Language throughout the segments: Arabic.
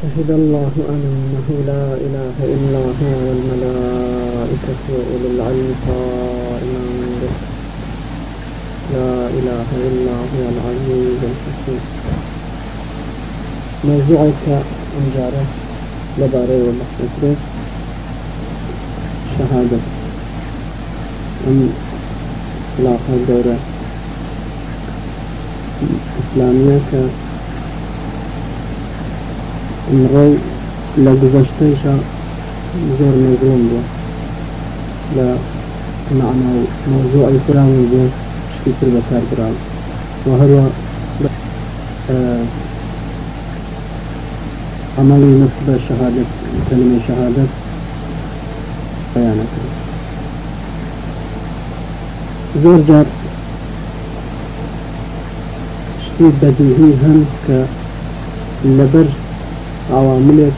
شهد الله أنه لا إله إلا هو والملائكة وأولو العلم قائما به لا إله إلا هو العزيز الحكيم. موضوعك أنجارة لباري والله شهادة. أم لا دورة. إسلامية. ئەمڕۆ لە گزەشتەیشە زۆر نەگرم بووە لە معنا موضوع ئەیکراوی بۆ شتی تر بەکار براوە و هەروە عملی نفس بە شهادت کلمه شهادت بەیانەکە زۆر جار شتی بەدیهی هەم کە لەبەر عواملێک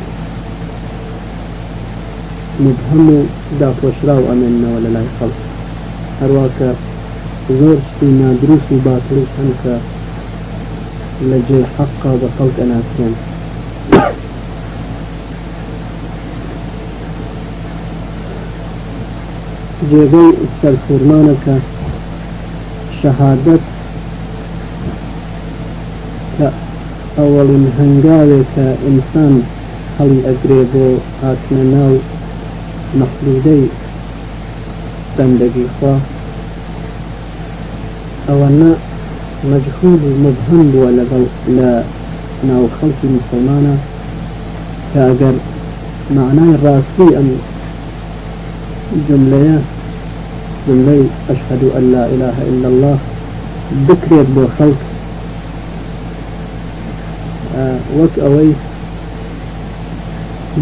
مبهم و داپۆشرا و ئەمێنەوە لە لای خەڵک هەروواکە زۆر شتی نادروست و باتڵش هەن کە لە جێ حەقا بە خەڵک ئەناسیێن جێگەی ئەوەڵین هەنگاوێک کە ئینسان هەڵی ئەگرێ بۆ هاتنە ناو مەخلودەی بەندەگی خوا. ئەوەنە مەجهول و مبهم بووە لەگەڵ لە ناو خەڵکی مسلمانە کە ئەگەر معنای ڕاستی ئەم جملەیە جملەی ئەشهد أن لا إله إلا الله بکرێت بۆ خەڵک وەک ئەوەی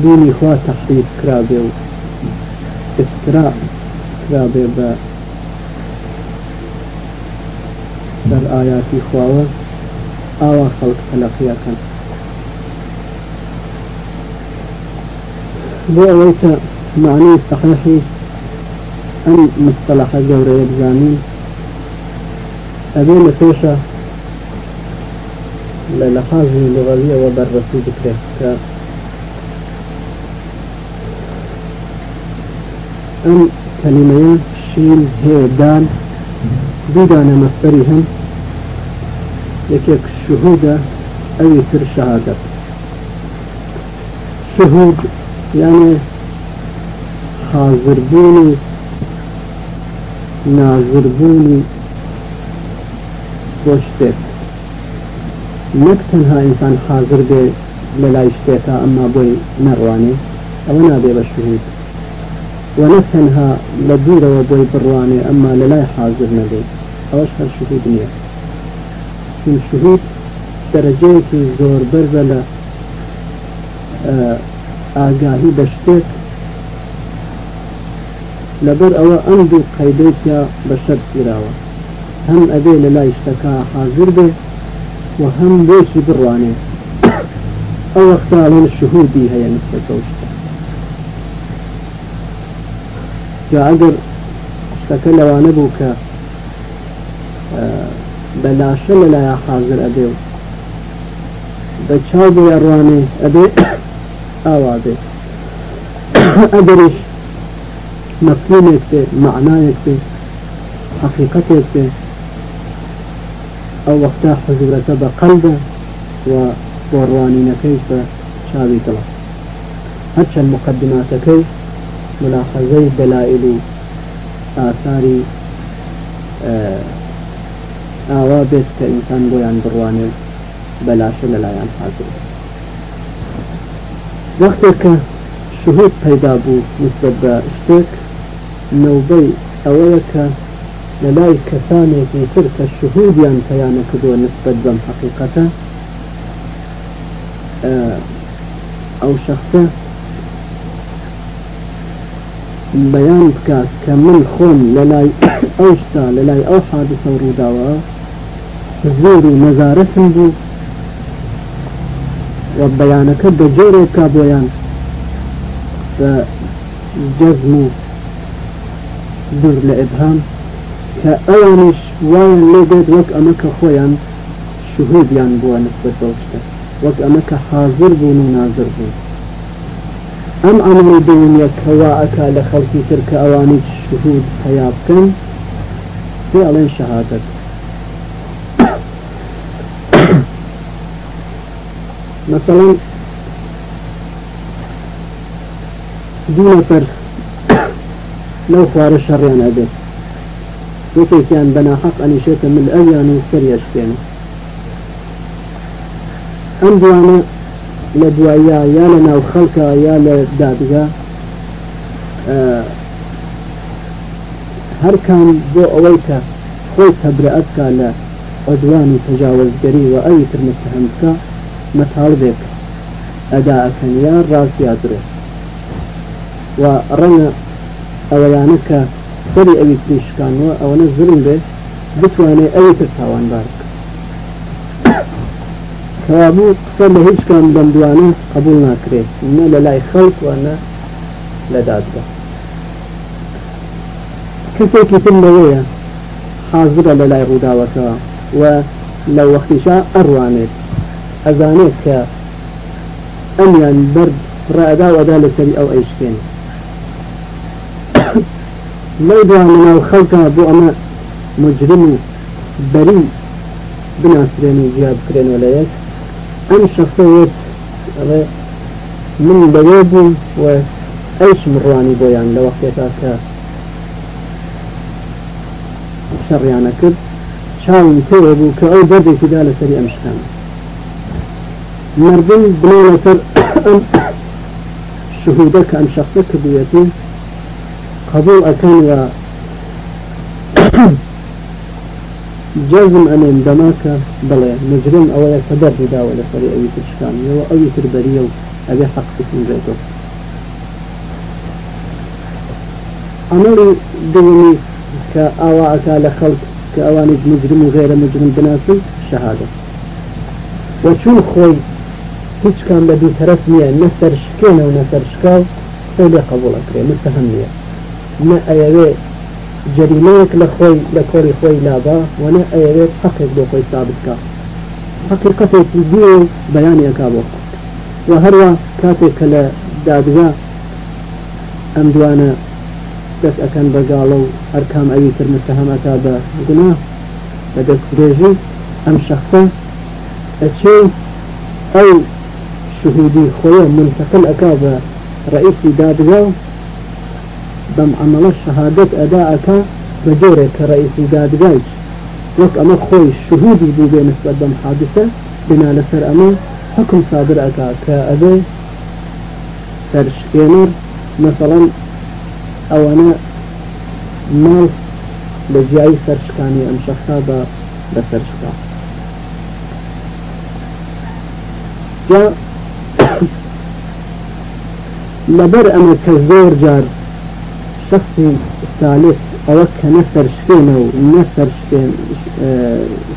دینی خوا تحریف کرابێ و افترا کرابێ بە بەر ئاياتی خواوە ئاوا خەڵک تەلەقیەکەن بۆ ئەوەی کە معنی صحیحی ئەم مصطلحە گەورەیە بزانین ئەبێ لە للحاظ اللغوية وبرسي بكره أم كلمة شين هي دال بدان مصدرهم يكيك شهودة أو يتر شهادة. شهود يعني حاضر بوني ناظر بوني بوشتك نەک تەنها ئینسان حاضر بێ لە لای شتێکە ئەمما بۆی نەڕوانێ ئەوە نابێ بە شوهید و نە تەنها لە دوورەوە بۆی بڕوانێ ئەمما لە لای حاضر نەبێت ئەوەش هەر شهود نییە چون شهود دەرەجەیەکی زۆر بەرزە لە ئاگاهی بە شتێک لەبەر ئەوە ئەم حاضر بێت وهم بوشي برواني أو أختارون الشهودي هي نسبة وشتا جا اگر اشتكى لوانا بوكا بلاشە لە لای حاضر ئەبێ و بە چاو بۆ ئەڕوانێ ئەبێ ئاوا بێ ئەگەریش مەفهومێک بێ معنایەک بێ حقیقەتێک بێ ئەو وەختا حزورەکە بە قەلبە و بۆڕوانینەکەیش بە چاوی دڵە هەرچەند مقدماتەکەی ملاحەزەی دەلائل و ئاثاری ئاوا بێت کە ئینسان بۆیان بڕوانێ بەلاشە لەلایەن حاضر. کە شهود پەیدا بوو نسبت بە شتێک لەلای کەسانێکی تر کە شهودیان پەیانە کردووە نسبت بەم حقیقەتە ئەو شخصە بەیان بکات کە من خۆم لەلای ئەو شتا لەلای ئەو حادثە ڕووداوە زۆر و نەزارەتم بوو و بەیانەکە بە جۆرێکا بۆیان کە ئەوانش وایان لێ دێت وەک ئەمە کە خۆیان شهودیان بووە نسبت بەوشتە وەک ئەمەکە حاضر بوون و نازر بوون. ئەم ئەمەی دنیا کەواەکە لە خەڵکی تر کە ئەوانی شهود هەیە بکەن پێ ئەڵێن شەهادەت مثلا دوو نەفەر لەو خوارە شەڕیان ئەبێت یەکێکیان بەناحەق ئەنیشێتە من ئەویان و سەریەشکێنە ئەم دوانە لە دوایە یا لە ناو خەڵکە یا لە دادگا هەر کام بۆ ئەوەی کە خۆی تەبرەتکە لە عدوان و تجاوزگەری و ئەوی تر متهمکە مەتاڵبێک ئەداەکەن یا ڕاستیا سەری ئەوی تریشکانەوە ئەوەنە زرم بێت بتوانێت ئەوی تر تاوانبار کەوابوو قسە لە هیچ کام بەندوانە قبول ناکرێت نە لە لای خەڵک وانە لە دادگا کەسێکی تر لەوەیە حاضرە لە لای ڕووداوەکەەوە و لە وەختیشا ئەڕوانێت ئەزانێت کە ئەمیان بەرد ڕادا وەدا لەسەری ئەو ئەیشکێن دوانە ناو خەڵکە بۆ ئەمە مجرم و بەری بناسرێن و زیاد بکرێنەوە لە یەک ئەم شخصەوێت من بووم و ئەیش مڕوانی بۆیان لە وەختێکا کە شەڕیانە کرد چاوم پێوە بوو کە ئەو دەردێکیدا لەسەری ئەم شتان مردم بنێ لەسەر ئەم شهودە کە ئەم شخصە کردوێتی قبول أكان و جازم أن دماك بلى مجرم أو داوة لفري أي تشكان أو أي تربرية أبي حق اسم جيته عملي دومي كأواءك لخلق كأواني مجرم وغير مجرم بناسي شهادة. وشون خوي کام بە دوو تەرەف نییە نەسەر شکێنە و قبولەکرێ مستەهم نییە نە ئەیەوێ جەریمەیەک لە خۆی لە کۆری خۆی لابا وەنە ئەیەوێت حقێک بۆ خۆی سابتکە حقیقەتێکی دی و بەیانیەکا بۆ و هەروە کاتێک کە لە دادگا ئەم دوانە دەست ئەەکەن بەگاڵە و هەرکام ئەوی تر مستەهەمەکە بە گونا بە دەست درێژی ئەم شخصە ئەچێ ئەو شهودی خۆی منتقل ئەکا بە ڕئیسی دادگا شهادت ئەداەکە بە جۆرێک کە ڕئیسی دادگایش وەک ئەمە خۆی شهودی بوو بێ نسبت بەم حادثە بنا لەسەر ئەمە حکم صادر کە ئەبێ سەرشکێنەر مثلا ئەوانە ماڵ لە جیایی سەرشکانی ئەم شخصا سەرشکا جا لەبەر ئەمە کە زۆر جار شخصي ثالث أو كان سرشكين أو نسرشكين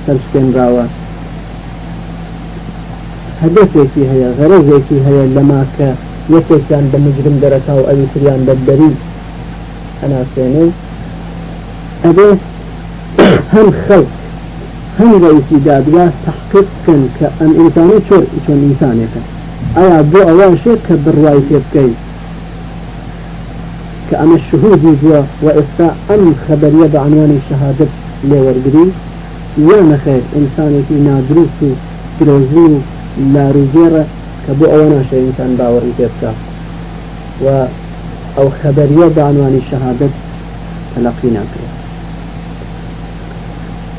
سرشكين راوة. هدفێکی هەیە غەرەزێکی هەیە لەما کە یەکێکیان بە مجرم دەرەکا و ئەوی تریان بەدەری ئەناسێنێ ئەبێ هەم خەڵک هەم ڕئیسی دادگا تحقیق بکەن کە ئەم ئینسانە چۆر چۆن ئینسانێکە ئایا بۆ ئەوەشێت کە بڕوای پێ بکەین كأما الشهود يجوا وإفتاء أم خبرية بعنوان الشهادة لورقري لا نخير إنسان في نادروس تروزي لا رجيرة كبو أونا شيء إنسان باور إتبكا و أو خبرية بعنوان الشهادة تلقينا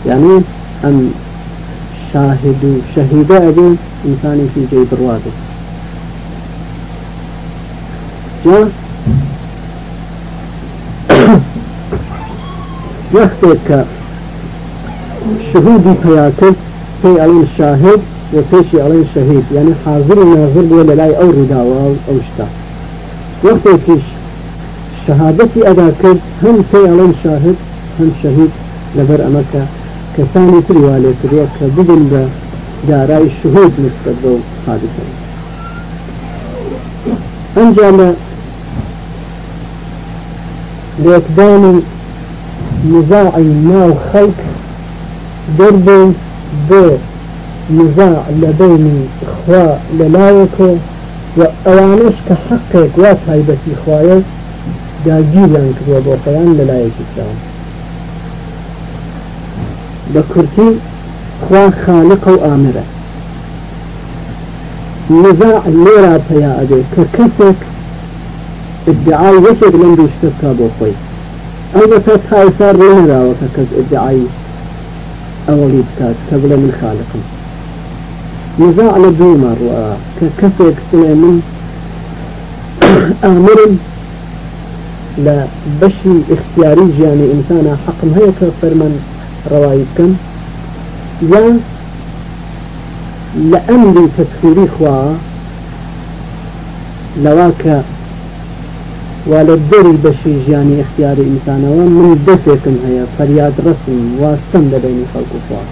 يعني أم شاهد شهيدة أبي إنسان في جيب الرواده جاء وقتك. شهودي فياكد في علين الشاهد وفيشي علين الشهيد يعني حاضر وناظر ولا لا أو رداوة أو شتا. وقتك شهادتي أدا كد هم في علين شاهد هم شهيد لبر أمريكا. كثاني تريوالي تريوك بدن داراي الشهود نسبة حادثة. أنجام لإقدام نزاع ناو خلق درب بو نزاع لبين خوا للايكو وأوانش كحقك واتهايبتي خوايا داگیریان کردووە بۆ خۆیان لەلایەکی تراوە بە کورتی خالق و ئامرە نزاع لێرا پیا ئەدێ کە کەسێک ادعای وەکێک لەم دوو ئەلبەتە تا ئێسار ڕێنراوە کە کەس ادعای ئەوەڵی بکات کە من خالقم نزاع لە دوو مەڕوە کە من ئامرم بشي اختياري جاني. إنسانا حقم هيك فرمان روايتكم يا لأمري تكفيري خوا لواك والدري بشي جاني اختياري إنسانا ومن دفكم هيا فرياد رسم واستم بين خلق خوا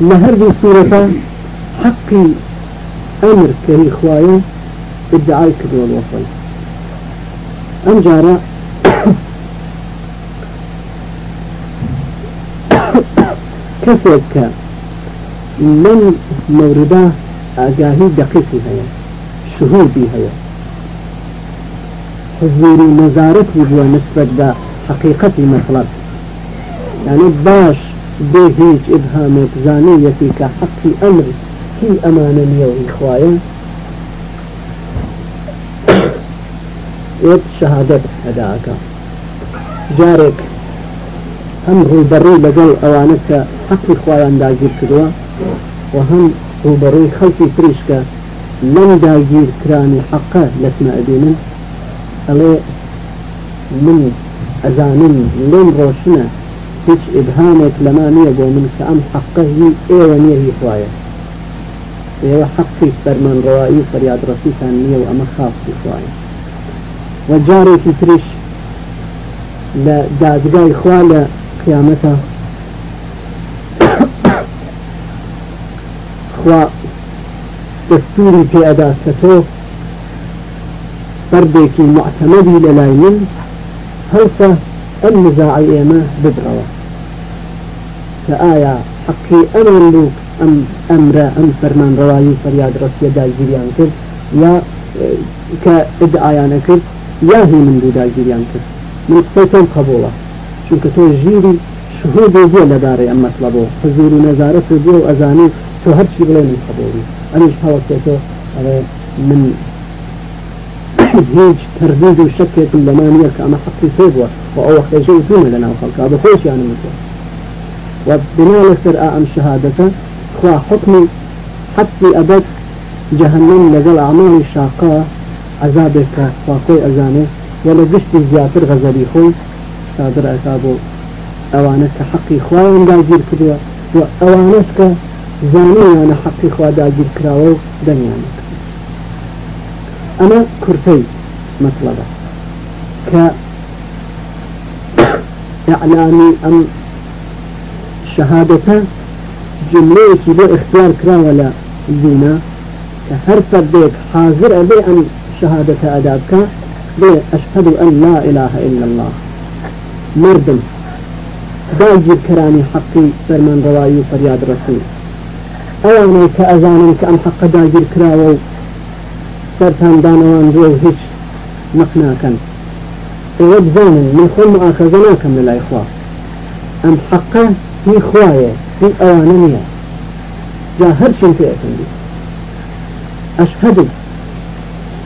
لهر دي صورة حقي أمر كري خوايا ادعاي كدول وصل ئەم جارە کەسێک کە لەم مەوردا ئاگاهی دقیقی هەیە شهودی هەیە حزوری نەزارەتی بووە نسبت بە حقیقەتی مەطلب يعني باش بێ هیچ ئبهامێک زانەیەتی کە حەقی ئەمر هی ئەمانە نیە و ئیخوایە؟ وەک شەهادەت ئەداکە جارێک هەم ڕووبەڕووی لەگەڵ ئەوانە کە حەقی خۆیان داگیر کردووە و هەم ڕووبەڕووی خەڵکی تریشکە لەم داگیرکرانی حەقە لەسمە ئەبینن. ئەڵێ من ئەزانم لێم ڕۆشنە هیچ ئبهامێک لەما نییە من کە حەقەهی ئێوە نییە هی خوایە ئێوە حەقی فەرمانڕەوایی فەریادڕەسیتان نییە و ئەمە خاصی خوایە وجارێکی تریش لە دادگای خوا لە قیامەتە خوا دەستوری پێئدا کە تۆ بەردێکی معتەمەدی لە لای من هەڵسە ئەم نزاعی ئێمە ببرەوە کە ئایا حەقی ئەمان بوو ئەم ئەمرە ئەم فەرمان ڕەوایی فەریاد ڕستیە داگیریان کرد یا کە ئدعایانە کرد یاهی من دوو داگیریان کرد من قسەیتۆم قبوڵە چونکە تۆ ژیری شهود بۆ لەدارێ ئەم مەطلبەوە حزور و نەزارەت بۆ و ئەزانی تۆ هەرچی بڵێ من من هیچ تردید و شکێک لەمانە کە ئەمە حقی تۆ بووە و ئەو وەختەژەی دومە لە ناو خەڵکا بە خۆشیانم تۆ و بنا لەسەر خوا حکمی حتی ئەبد جهنم لەگەڵ ئەعمالی شاقا عذابك. واخوي أزانه ولا قشت زياتر غزلي خوي. صادر أكابو أوانك حقي خوان داجير كدوا وأوانك زاني أنا حقي خوا داجير كراو دنيانك. أنا كرتي مطلبة. ك إعلامي أم شهادة جملة كده اختيار كرا ولا زينة. كهر فردك حاضر أبي أن شهادة أدابك. أشهد أن لا إله إلا الله. مردم. داجر كراني حقي فرمان رواي فرياد رسول. أواني كأزانا كأم حق داجر سرتان دانوان جو هيش مقناكا وابزانا من خل مؤاخذناكم للإخوة أم حقه في خوايا في أوانية جا هرشن في أتنبي أشهد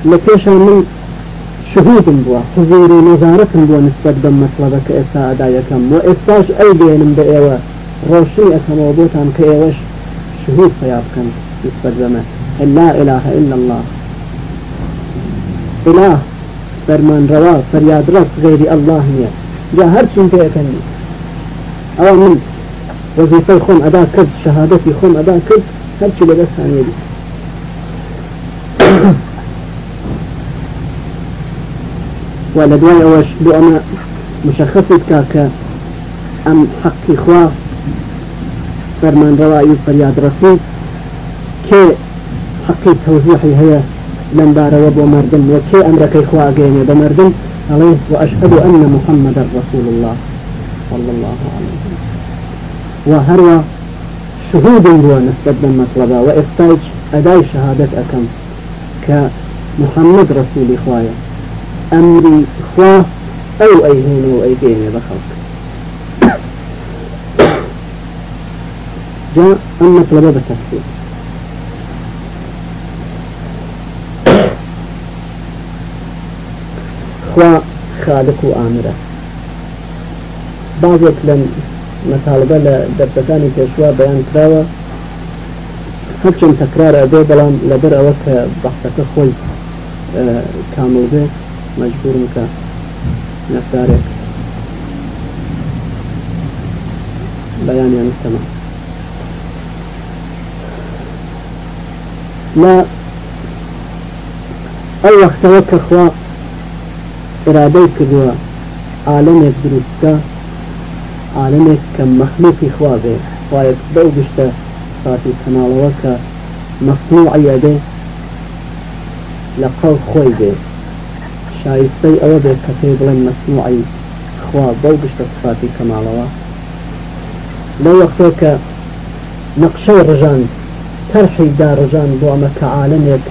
لكيش من شهود بوا حضور نظارة بوا نسبة بم مطلبك إساء أدايكم وإساش أي بينم بإيوة روشني أكم وبوتان كإيوش شهود فيابكم نسبة بما لا إله إلا الله. إله فرمان روا فرياد رب غير الله نيا جا هر شيء تيكني أو من وظيفة خون أدا كرد شهادتي خون أدا كرد هر شيء لبس ثانية ولا دواي أوش بأنا مشخصة كاكا أم حق إخوة فرمان روائي فرياد رسول كي حقي توزيحي هي لم بار وبو مردم وكي أمرك إخوة أجيني بمردم عليه وأشهد أن محمد رسول الله صلى الله عليه وسلم وهروا شهود هو نسبة مطلبا وإخطاج أداء شهادة أكم كمحمد رسول إخوايا أمري إخوة أو أيهين وأيدين بخلق جاء المطلب بتفسير خوا خالق وآمرة بعض لم مطالبة لدرسكاني كشوا بيان كراوة هرچن تكرار أبي بلان لبر أوك بحثك خوي آه كامل به مجبور مكا نفتارك بيان يعني تمام. لا أي وقت وك ئرادەی کردووە. عالمێک دروستکە عالمێک کە مەخلوقی خوا بێ. وایە بەو گشتە ساتی کەناڵەوە کە مەخنوع عەبێ لە قەڵ خۆی بێ. شایستەی ئەوە بێت کە پێی بڵێن مەسنوعی خوا بەو گشتە ساتی کەماڵەوە لەو وەختێ کە نەقشەی ڕژان تەرحی داڕژان بۆ ئەمە کە عالمێک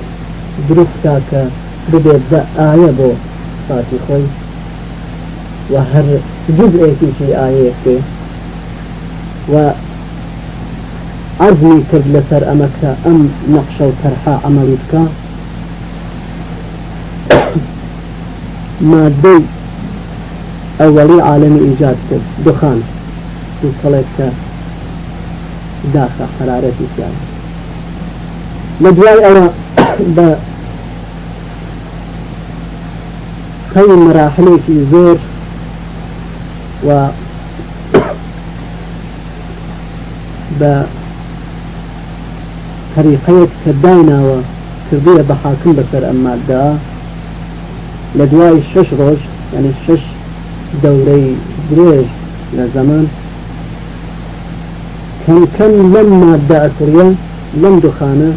دروستکە کە ببێت بە ئاە بۆ في آية و عزمي كرد لسر أمك أم نقش وترحى عملتك مادي أولي عالم إيجاد دخان توصلت داخل حرارة سياسة لدواي أرى ب خير مراحل في زور و ب طريقية كداينا وكردية بحاكم بسر أما دا لدواي شش روج يعني شش دوري دريج لزمان. كان كان لما دا أكريا لم دخانة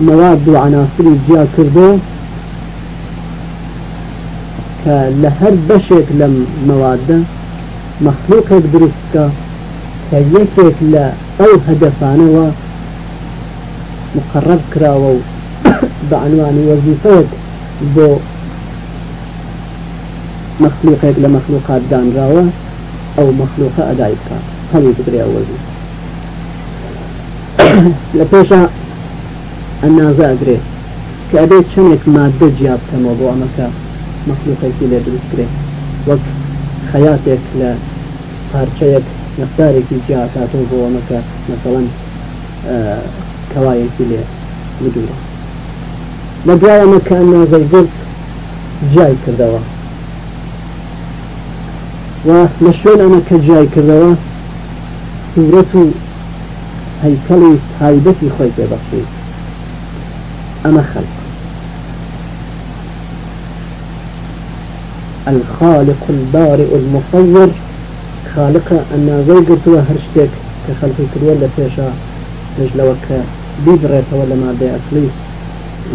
مواد وعناصر جيا كردو كلهر بشك لم مواد مخلوق درسك كيكك لا أو هدفانه مقرب كراو بعنوان وظيفك بو مخلوقك لمخلوقات دان راوة أو مخلوق أدايك هذه تقري أول لبيشا النازع أقري كأبيت شنك مادة جياب كموضوع مەخلوقێکی لێ دروستکرێت وەک خەیاتێک لە پارچەیەک نەختارێکی جیاکاتۆ بۆ ئەمەکە مەسەڵەن کەوایەکی لێ بدووە بە دوای ئەمەکان نازەرگرت جای کردەوە. و لە شوێن ئەمە کە جای کردەوە سورەت و هەیکەڵی تایبەتی خۆی پێبەخشیت ئەمە خەلق. الخالق البارئ المصور. خالق أن قرتوا هرشتك كخلق كريا لفيشا نجلوك بيبريت ولا مادة أصلي.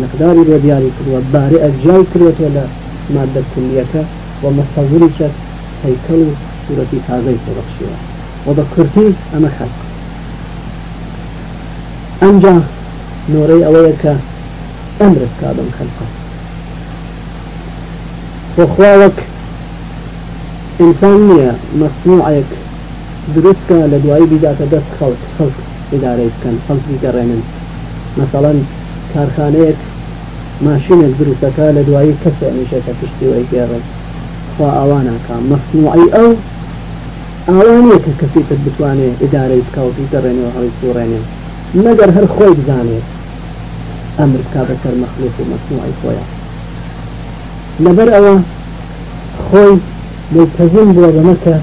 مقداري ودياري كروا بارئ جاي كريت ولا مادة كلية ومصوري شك هيكل سورة تازي تبخشيها وذكرتي أما خلق أنجا نوري أويك أمرك كادم خلقه. وەخواوەک ئینسان نییە مەسموعەک دروستکە لە دوایی بیداتە دەست خەوت خەڵک ئیدارەی بکەن خەڵک بیگەڕێنن. مەسەڵەن کارخانەیەک ماشینێک دروستەکە لە دوایی کەسە نیشەکە پشتیەوەی گێڕێت خوا ئەوانەکە مەسموعی ئەو ئاوانەیە کە کەسی تر بتوانێت ئیدارەی بکەوتی دەڕێنەوە هەڵی سوڕێنێ. مەگەر هەر خۆی بزانێت ئەمریکا بەسەر مەخلوق و مەسموعی خۆیان. لەبەر ئەوە خۆی ملتزم بووە بەمەکە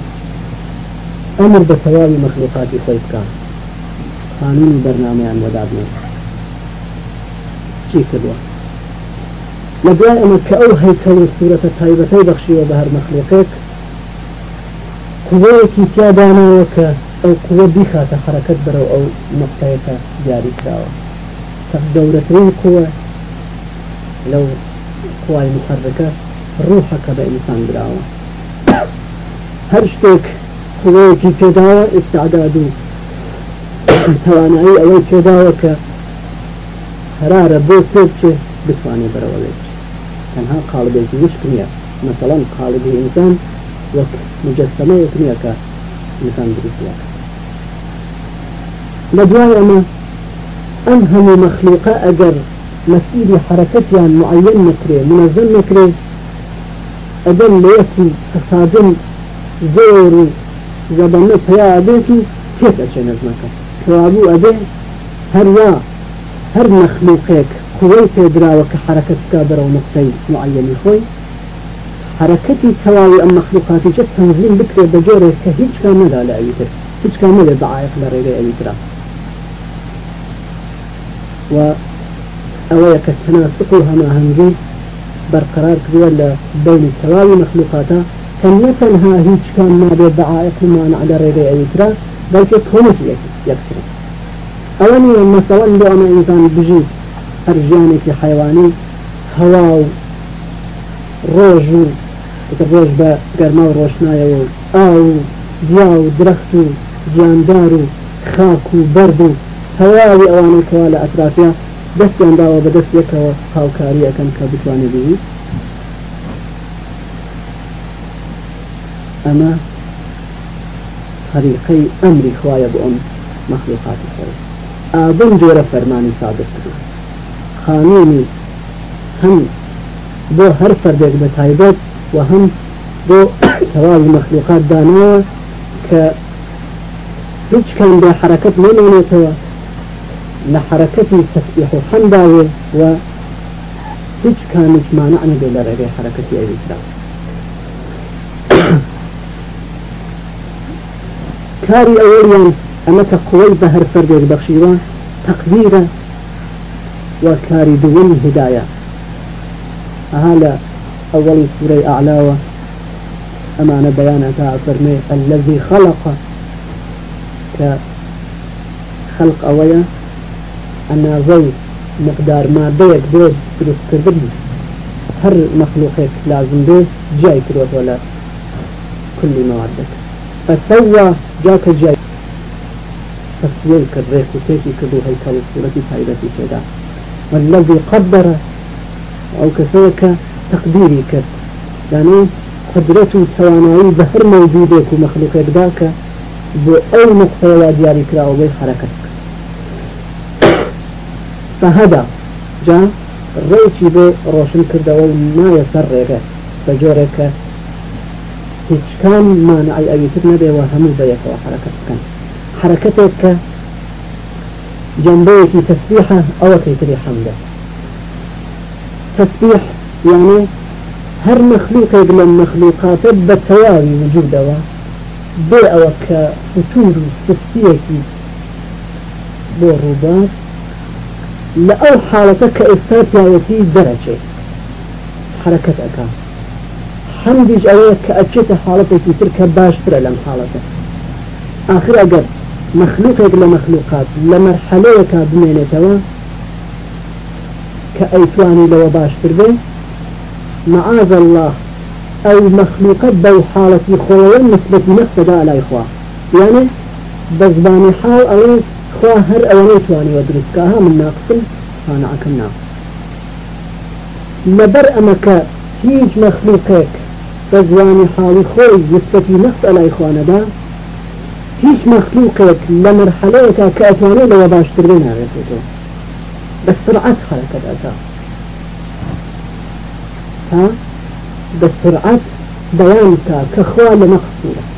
ئەمر بە تەواوی مەخلوقاتی خۆی بکە قانونی بەرنمەیان وەدادنێت چی کردووە لە دوای ئەمە کە ئەو هەیکەڵ سوورەتە تایبەتەی بەخشیوە بە هەر مەخلوقێک قوەیەکی تیادانەوە کە ئەو قوە بیخاتە حرەکەت بەرەو ئەو نقطەیەکە دیاری کراوە دەورەترین قوە لەو قوای محرکە ڕوحەکە بە ئینسان براوە هەر شتێک قوەیەکی پێداوە ئستعداد و توانایی ئەوەی پێداوە کە قرارە بۆ پێچێ بتوانێت بەرەوە بێت تەنها قالبێکی وشک نییە مثلا قالبی ئینسان وەک مجسمەیەک نییە کە ئینسان دروستیە لە دوای ئەمە ئەم هەموو مەخلوقە ئەگەر مسیری حرەکەتیان معەن نکرێ منەزم نکرێ ئەدەم لەیەکی فسادن زۆر و زەبەنە پیا ئەبێتی تێک ئەچێ نەزمەکە کەوابوو ئەبێ هەر وا هەر مەخلوقێک قوەی پێدراوە کە حرەکەتکە بەرەو نقطەی معەنی خۆی حرەکەتی تەواوی ئەم مەخلوقاتی چە تەنظیم بکرێت بە جۆرێک کە هیچ کام نەدا لە ئەویتر هیچ کام نەبێت بەعایق لە ڕێگەی ئەویترا و ئەوەیە کە تەناسق و هەماهەنگی بەرقرار کردووە لە بینی تەواوی مەخلوقاتە کە نەتەنها هیچ کام نابێت بەعایق و مانع لە ڕێگەی ئەویترا بەڵکە کۆمەتی یەکترە ئەوە نیە مەسەوەن بۆ ئەمە ئینسان بژی هەر ژیانێکی حیوانی هەوا و ڕۆژ بە گەرما و ڕۆشنایەوە و ئاو و دیا و درەخت و گیاندار و خاک دەستیان داوە بە دەست یەکەوە هاوکاری ئەەکەم کە بتوانێت بوی ئەمە طریقەی ئەمری خوایە بۆ ئەم مەخلوقاتی خۆی. ئابن جۆرە فەرمانی صادق کردو خانونی هەم بۆ هەر فەردێک بە تایبەت و هەم بۆ تەواوی مەخلوقات داناوە کە هیچ کەم بێ حرەکەت نەمێنێتەوە لە حرەکەتی تەسبیح و هیچ کامێک مانع نەبێ لە ڕێگەی حرەکەتی ئەویسرا کاری ئەوەیان ئەمە کە قوەی بە هەر فەردێک بەخشیوە تەقدیرە وكاري دوم هداية هلا أول سورة أعلى أمانة بيانة فرمي الذي خلق كخلق أويا أنا زي مقدار ما بيك بيك دروس كردن هر مخلوقك لازم جاي كروت ولا كل موادك. فسوى جاك جاي. تسويل كريك وتيكي كدو هيكل صورتي فايدتي كده والذي قدر أو كسوك تقديري كد يعني قدرته توانائي بهر موجودك ومخلوقك ذاك بأي نقطة لا دياري أو حركتك فهذا جاء ڕێکی بۆ ڕۆشن کردەوە و نایە سەر ڕێگە بە جۆرێکە هیچکان مانعی ئەویتر نەبێەوە هەموو بە یەکەوە حرەکەت بکەن حرەکەتێک کە جنبيك تسبيحة أو كيتري حمدة تسبيح يعني هر مخلوق من المخلوقات بالتوالي وجوده بي أو كفتور تسبيحي بوروبات لأو حالتك استاتياتي درجة. حركة أكا حمدش أويك كأجت حالتك تلك باشتر لم حالتك. آخر أقل مخلوقك لمخلوقات بمێنێتەوە کە ئەیتوانی لەوە باشتر بێ معاذ الله مەخلوقەت بەو حاڵەتی خۆیان نسبەتی نەخسەدا لای خوا یانێ بە زبانی حاڵ ئەوێ خوا هەر ئەوەی توانیوە دروستکەها من ناقسم خانعەکەم نا لەبەر ئەمەکە هیچ مەخلوقێک بە زوانی حاڵی خۆی نسبەتی نەخت ئەلای خوانەدا هیچ مخلوقك لمرحلەیەکە کە ئەتوانێت لەوە باشترین ناوێتێتەوە بە سرعت حرەکەت ئەتا ها؟ بە لە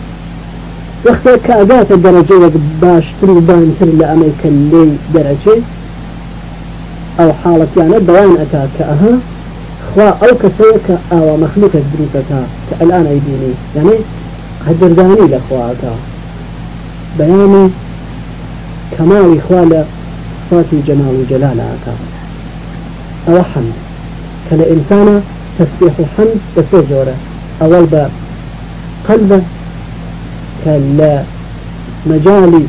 وەختێک کە ئەگاتە دەرەجەیەک باشتر و بانتر لە ئەمریکە لێ دەرەجێ ئەو حاڵەتیانە بەیان ئەتا کە ئەها خوا ئەو کەسەیە کە ئاوا مەخلوقێک دروستەکە کە ئەلان ئەیبینی یعنی هەدردانی لە خواکە بيان كمال إخوال صفات جمال وجلال آكا أو حمد. كلا إنسان تسبيح حمد بسجورة أول بقلبه قلبه كلا مجال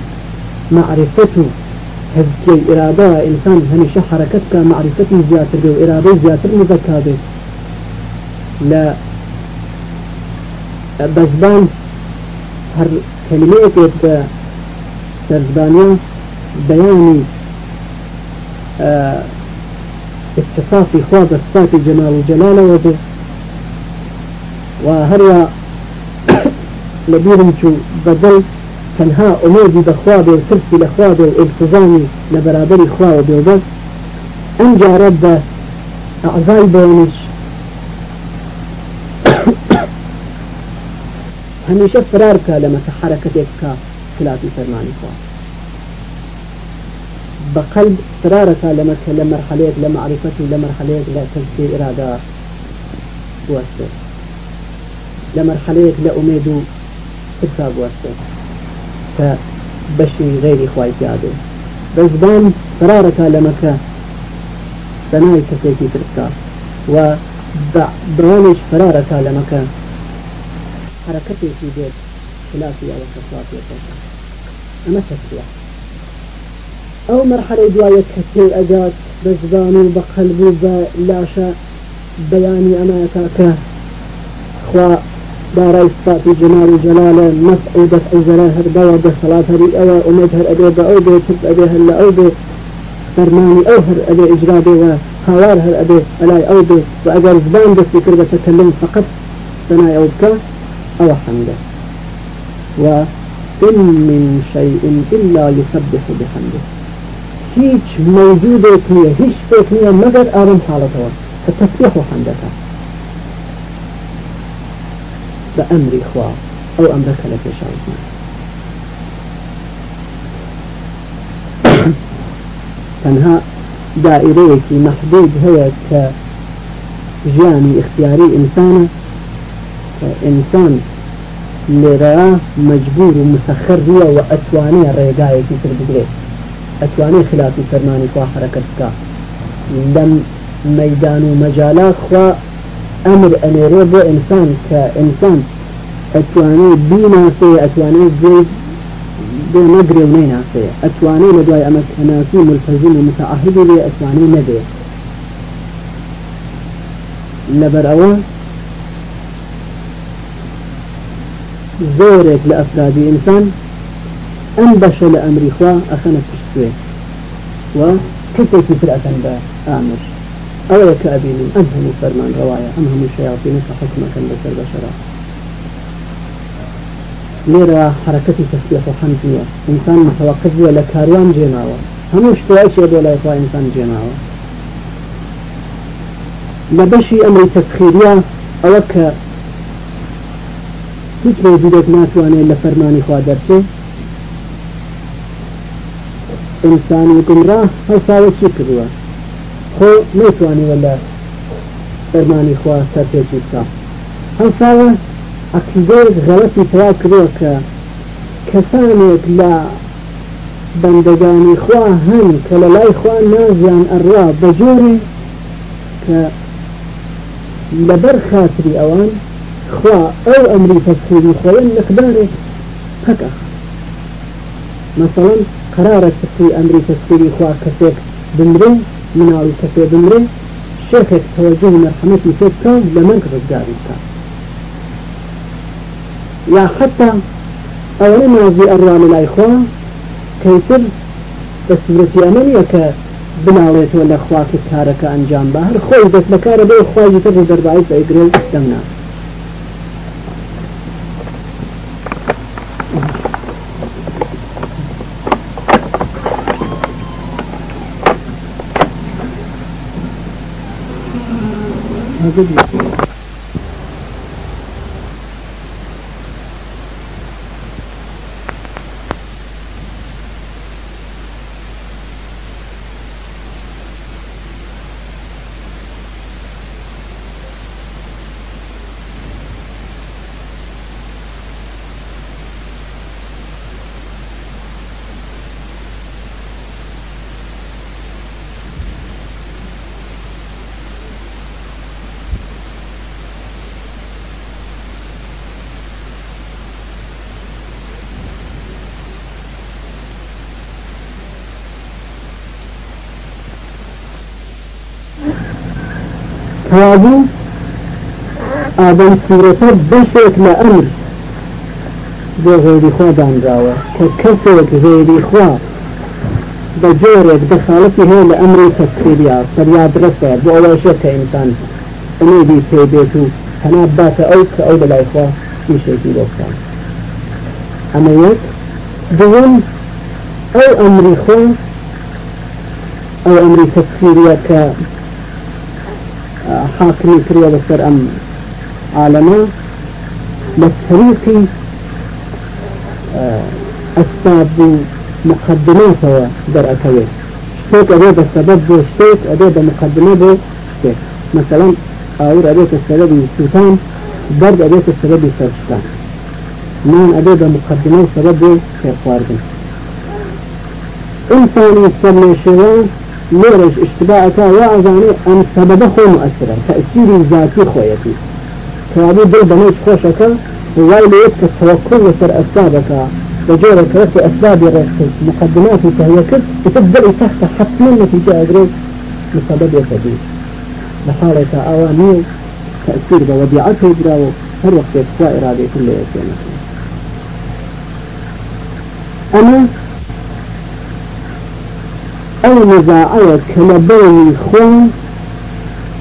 معرفته هذه إرادة إنسان هني حركتك معرفته زياتر وإرادة زياتر مذكابه لا بزبان هر كلمة سەرزبانیا بياني آه اتصاف خواب الصفات جمال وجلال وبه وهروا لبيرم شو بدل تنها أمودي بخوابه وترسي لخوابه والتزامي لبرابري خوابه وبس أنجا رب أعزاي بونش هميشه فرار که لما حركتك كلافي فرماني خواه بقلب فرارك لما لمرحلة لمعرفة لمرحلة لتزكي إرادة بواسطة لمرحلة لأميد ترسا بواسطة كبشي غير إخوائي زيادة بزبان فرارك لما سناي كسيكي ترسا وبعوانش فرارك لما حركتي في بيت خلافي أو كفاتي أما تسبيح أو مرحلة دواية كثير أجات بزبان بقلب بلاشا بياني أما كاكا خوا دار إصفاء جمال جلالة نفع دفع زراهر دوا بصلاة هري أو أمد هر أبي بأو بي تب أبي هلا أو بي فرماني أو هر أبي إجرادي وخوار هر أبي ألاي أو بي وأجر زبان بس يكرب تكلم فقط سناي أو بكا أو حمده. وإن من شيء إلا يسبح بحمده. هیچ موجودێک نییە هیچ مەگەر ئارم حاڵەتەوە کە تەسبیح و حەمدەکە ئەو ئەمرەکە لە پێشاوتمان تەنها دائرەیەکی مەحدود هەیە کە ژیانی اختیاری ئینسانە کە ئینسان لێرەیە مجبور و مسەخر نییە و ئەتوانێ ڕێگایەکی تر بگرێت. ئەتوانێ خلافی فەرمانی خوا حرەکەت بکە. لەم مەدان و مەجالات خوا ئەمر ئەنێرێ بۆ ئینسان کە ئینسان ئەتوانێ بیناسێ ئەتوانێ گوێ بۆ نەگرێ و نەیناسێ ئەتوانێ لە دوای ئەمە کەناسی ملتەزم و متعهد لێ ئەتوانێ نەبێ لەبەر ئەوە زۆرێک لە ئەفرادی ئینسان ئەم بەشە لە ئەمری خوا ئەخەنە پشتێ و کەسێکی تر ئەوەیە کە ئەبینین ئەم هەموو فەرمان ڕواایە ئەم هەموو شیاطینە کە حکمەکەن بەسەر بەشرا لێرە حرەکەتی تەسبیح و حەمد نیە ئینسان متوقف بووە لە کاروان جێناوە هەموو شتوایشێ بۆ لای خوا ئینسان جێناوە لە بەشی ئەمری تەسخیریە ئەوە کە هیچ موجودێک ناتوانێت لە فەرمانی خوا دەرچێت ئینسانی گمڕاه هەساوەکی کردووە؟ خۆ نەیتوانی وەلا فەرمانی خوا سەرپێکی بکە هەساوە عقیدەیەک غەڵەتی تەوا کردووە کە کەسانێک لە بەندەگانی خوا هەن کە لە لای خوا نازیان ئەڕوا بەجۆرێ کە لەبەر خاتری ئەوان خوا ئەو ئەمری تەسخیری خۆیان مقدارێک پەکە. مثلا قرارە تسخی ئەمری تەسخیری خوا کەسێک بمرێ مناڵی کەسێ بمرێ شێخێک تەوەجه مەرحەمەتی پێ بکە لە من ڕزگاری بکە. یا حتا ئەوەی نازی ئەڕوان لای خوا کەیتر بە سورەتی ئەمەنیە کە بناڵێتەوە لە خواکە کارەکە ئەنجام بە هەر خۆی دەست بەکارە بۆ خواجی تر دەربایی بەیگرێ Mas eu disse, هذه آدم سورة بشك لأمر بو غير خوا دانراوه ككسك غير خوا. بجورك دخالتي هي لأمر تسخيريا فرياد رسا بأول شيء كإنسان أميدي تيبيتو تنابات أو كأو بلا إخوة في شيء في الوقت أما يك دوم أو أمري خو أو أمري تسخيريا ك حاكمي كريا بسر أم عالما للطريق أسباب مقدمات در أكوي شتيك أبيض السبب بو شتيك أبيض مقدمة بو شتيك مثلا آور أبيض السبب سلطان برد أبيض السبب سرشتان نان أبيض مقدمة سبب بو شيخ واردن۔ إنسان يستمع شوان ليرج اشتباعك وأظاني أن سبب خو مؤثرا. تأثير ذاتي خويتي. كابو دل بنيت خوشك ووايل يبكى التوكل وسر أسبابك. وجورك رفع أسباب رأسك مقدمات فهي كد وتبدأ تحت حتما نتيجة أدريك بسبب يتبين لحالة أوامير تأثير بوضيعته براو هر وقت يتفاء إرادة كل يسينا أنا أو نزاعية كلبوني خوان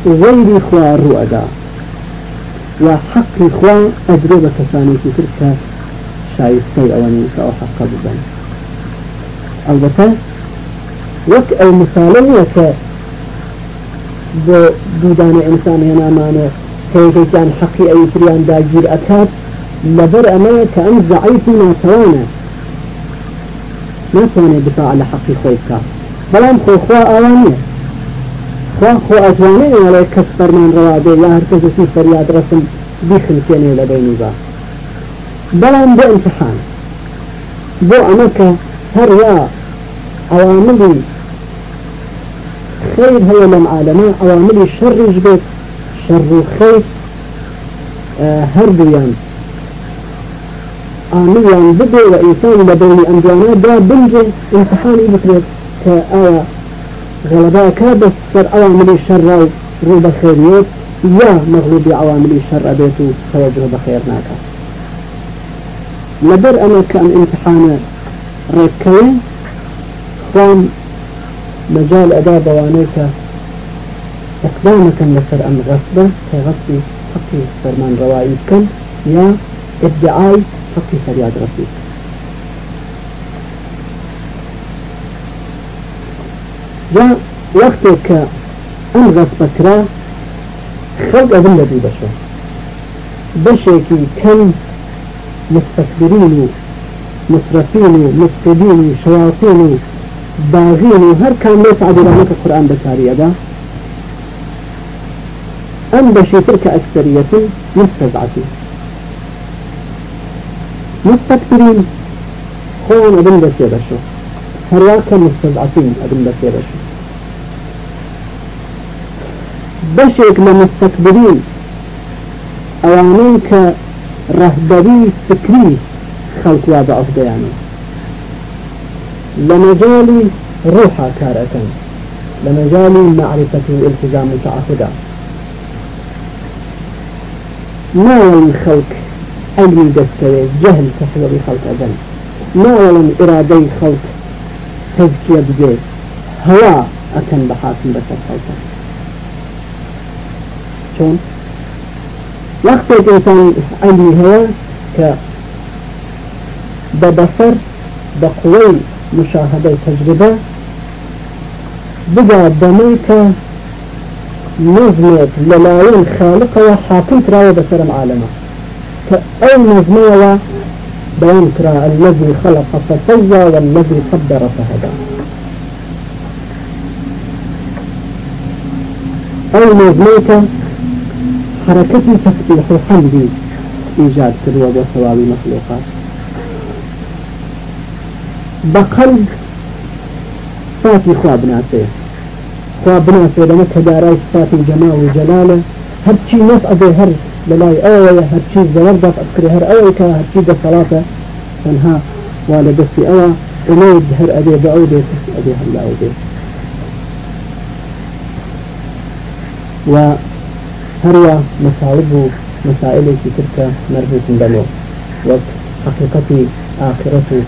غير خوان رؤدا. وحق أدري كساني في تلك ئەوەنی کە ئەو حەقە ببن. ئەلبەتە وەک ئەو مثالە نییە کە بۆ دوودانە ئینسان هێنامانە هەیەکێکیان حەقی ئەوی تریان داگیر ئەکات لەبەر ئەمەیە کە ئەم زعیف ناتوانە ناتوانێت دفاع لە حەقی خۆی بکات بەڵام خۆخوا ئاوان نییە خوا خۆ ئەتوانێت وەڵێ کەس فەرمان ڕەوادێ یا هەر کەسێکی فەریاد ڕسم بیخنکێنێ لە بینی با بلان بو امتحان بو أمك هروا عوامل خير هي لم عالمي عوامل شر جبت شر خير آه هرديان عامليان بدو وإنسان لبين أمجانا دا بنجي امتحان بكريت كآية غلباء كابس سر عوامل الشر روب خيريات يا مغلوب عوامل الشر أبيتو توجه بخير ناكا لبر أنا كان امتحان ركوي خوان مجال أداء بوانيك إقدامك لسر أم غصبة كغصبي حقي فرمان روائي كان يا ادعاي حقي فرياد رفيق يا وقتك أم غصبة كرا خلق أذن لدي بشر بشيكي كم مستكبرين مسرفين مفسدين شياطين باغين هر كان ليس عدلانك القرآن بشارية دا أم بشي تلك أكثرية مستزعة مستكبرين خون أبن بشي بشو هرواكا مستزعتين أبن بشي بشو بشيك لمستكبرين أوانين رهبري فكري خلق وابع أفضيانه لمجال روحا كارة لمجال معرفة الالتزام متعاقدا ما ولن خلق علمي دستوي جهل تحضر خلق أذن تزكية بجي هوا أكن بحاكم بسر خلقا شون وقت الإنسان علمي هو ك ببصر بقوي مشاهدة تجربة بقى دميك نظمت للاين خالقة وحاكم تراوي بسر العالم. كأي بيان ترى الذي خلق فسوى والذي قدر فهدى أي نظميك حركتي تسبيح وحمدي إيجاد كدوة وثواب المخلوقات بقلب صافي خواب ناسيه خواب ناسيه لما كداراي صافي جمال وجلالة هرشي نفع ذي هر للاي أوي هرشي زوردة أذكري هر أوي كا هرشي دا صلاة تنها والدتي أوى أميد هر أبي بعودي أبي هلا أودي و هروا مسائل مسائل في تلك مربوط بلو وحقيقة آخرة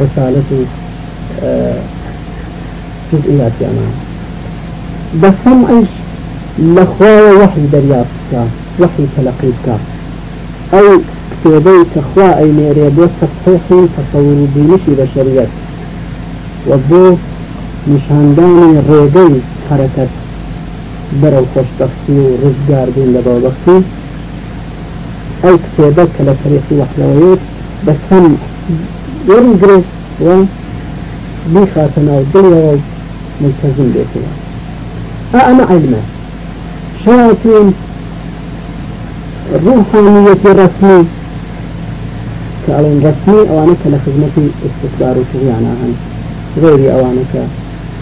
رسالة آه جزئيات أمان بسمعش لخوا وحي دريابك وحي تلقيبك أو waddooyinka khwaa ay neereedyo saxiixin tasawuru diinishiida shariyaad wadoo nishaandaanay reegay harakat barow khoshbakhtiyu rosgaargay nadoobakti aygteeda kala tariixi waxlawayeed basan werigre waa biikhaatanaw dalyagow multazim beesiga ama cilma shaakin ruuxaaniyati rasmi روحانية رسمي أوانك لخدمتي استكبار وشغيانا عن غيري أوانك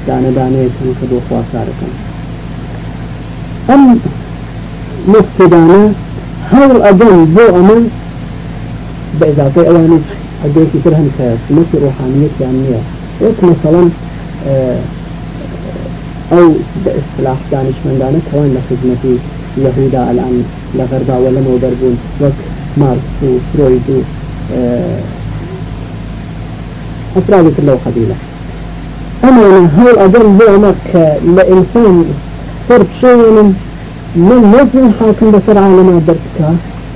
دانا دانا كان كدو خواساركا أم مفتدانا هل أدن بو أمان بإضافة أوانك أديكي ترهم كسمتي روحانية كامية وك مثلا آه أو من دانا كوان لخدمتي يهودا الآن لغربا ولا مودربون وك ماركس وفرويد أفراد كله قبيلة أما أنا هول أدل بأمك لإنسان صرف شيء من نفس حاكم بسر عالم درتك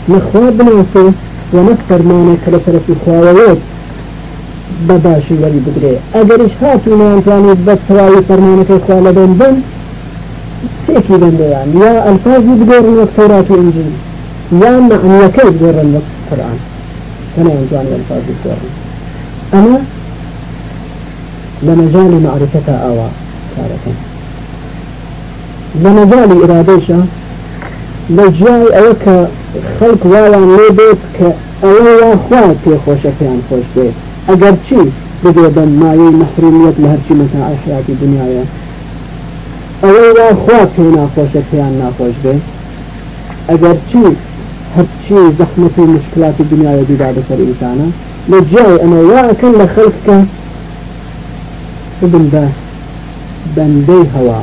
نخواب بناسه ونفر مانا كلا طرف خواوات بباشي ولي بدري أجرش هاتو ما أنتواني بس سواي فرمانك إخوة لبين بن تأكي بن يعني. يا ألفاظ يبدورن وقت توراة وإنجيل يا معنيك يبدورن وقت قرآن كما أنتواني ألفاظ يبدورن أنا لمجال معرفتها أوا تارة. لمجال إراديشا لجاي أوك خلق والا لبيت كأولا خواتي خوشكيان خوش بيت. چی بگه بن مایه محرومیت لهرچی متاع حیاتی دنیایا اوه وا خواه پی ناخوشه پیان ناخوش به اگر چی هرچی زحمت و مشکلات دنیای دیدا بسر إنسانا. لجای أنا وا اکن لخلق که ابن به بندي هوا.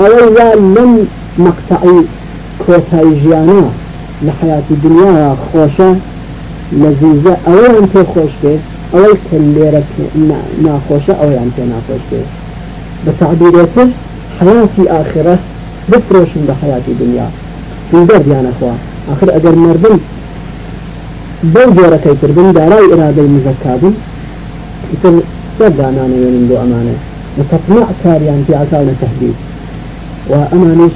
وا لم مقطعي كوتاي جيانا لحياة الدنيا خوشة لذيذة. أولا أنت خوش به أول كليرك ناخوشة أولا أنت ناخوش به بتعبيرته حياتي آخرة بفروش من حياتي دنيا في درد يعني أخوة آخر مردم بو جورة كيتر بن داراي إرادة المزكابي كتر سردانا يونين دو أمانة. وتطمع كاريان في عكاونة تهديد وأمانش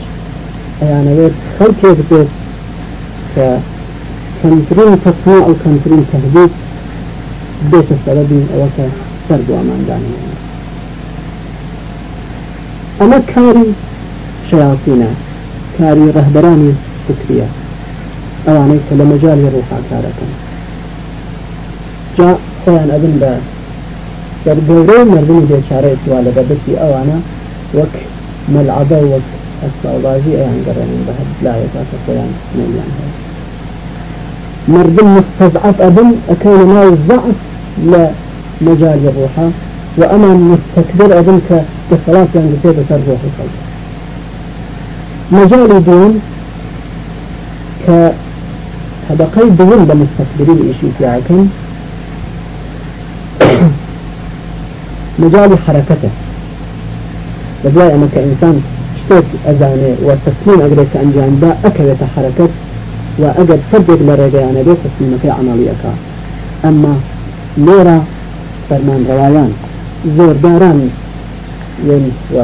أيانا خلق يبتت كمترين تصنيع أو كمترين تهديد بيت السبب أو سرد وأمان داني أما كاري شياطين فكرية أوانيك لمجال يروحا كاركا جاء خيان أبن با. سرقوري مردني بيشارة سوالة ببسي أوانا وك ملعبة وك الصوباجي أيان قرنين بهد لا يتاك خيان مليان. هاي مردم مستضعف أبن أكون ما الضعف لمجال الروحة وأنا مستكبر أبن كصلاة يعني كتير الروح القلب مجال دون ك هبقي دون بمستكبرين إشي فيعكم مجال حركته. بدلاي أنا كإنسان اشتوك أزاني والتسليم أقريك أنجان دا أكدت حركته وأجد فرد لرجعنا بيت تسليمك عمليك أما نورا فرمان روايان زور داران ين و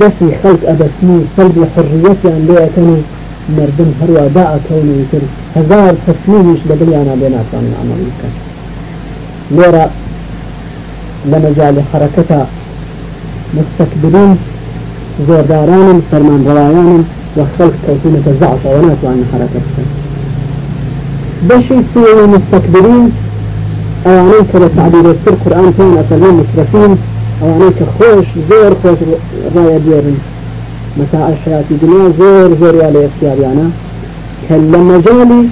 دسي خلق أبسمي صلب حريتي عن بيئتني مردم باع كوني يتر هزار تسليمش بدليانا بينات عن عمليك نورا لمجال حركتها مستكبرين زور داران فرمان روايان وخلق كوتونة الزعف ونات عن حركتها بشي سوى المستكبرين أوانيك لتعبير السر قرآن فين أسلين مسرفين أوانيك خوش زور خوش راية ديرن متاع الحياة الدنيا؟ زور زور يالي اختيار يعني كان جالي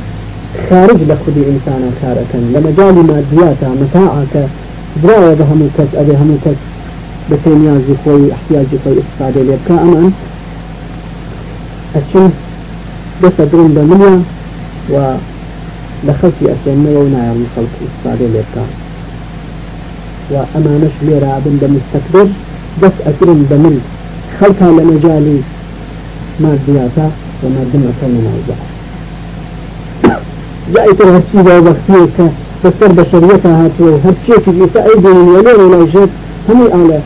خارج لخدي إنسانا كاركا جالي مادياتا متاعك دراية بهموكت أبي هموكت بسينيازي خوي احتياجي خوي استفادة ليبكا أمان أشين بس أدرون بمنيا و أشين ونايا من خلقي بعد ليبكا وأمانش ليرا بن بمستكبر بس أكرم بمن halkaana majaalii maad diyaasa wamaad damcasana maawdaca zaidkan harjiga waktiyeedka daftar bashariyata ahaatee harjiyekigiisa ay deyin yaleenulaysheed hamay ale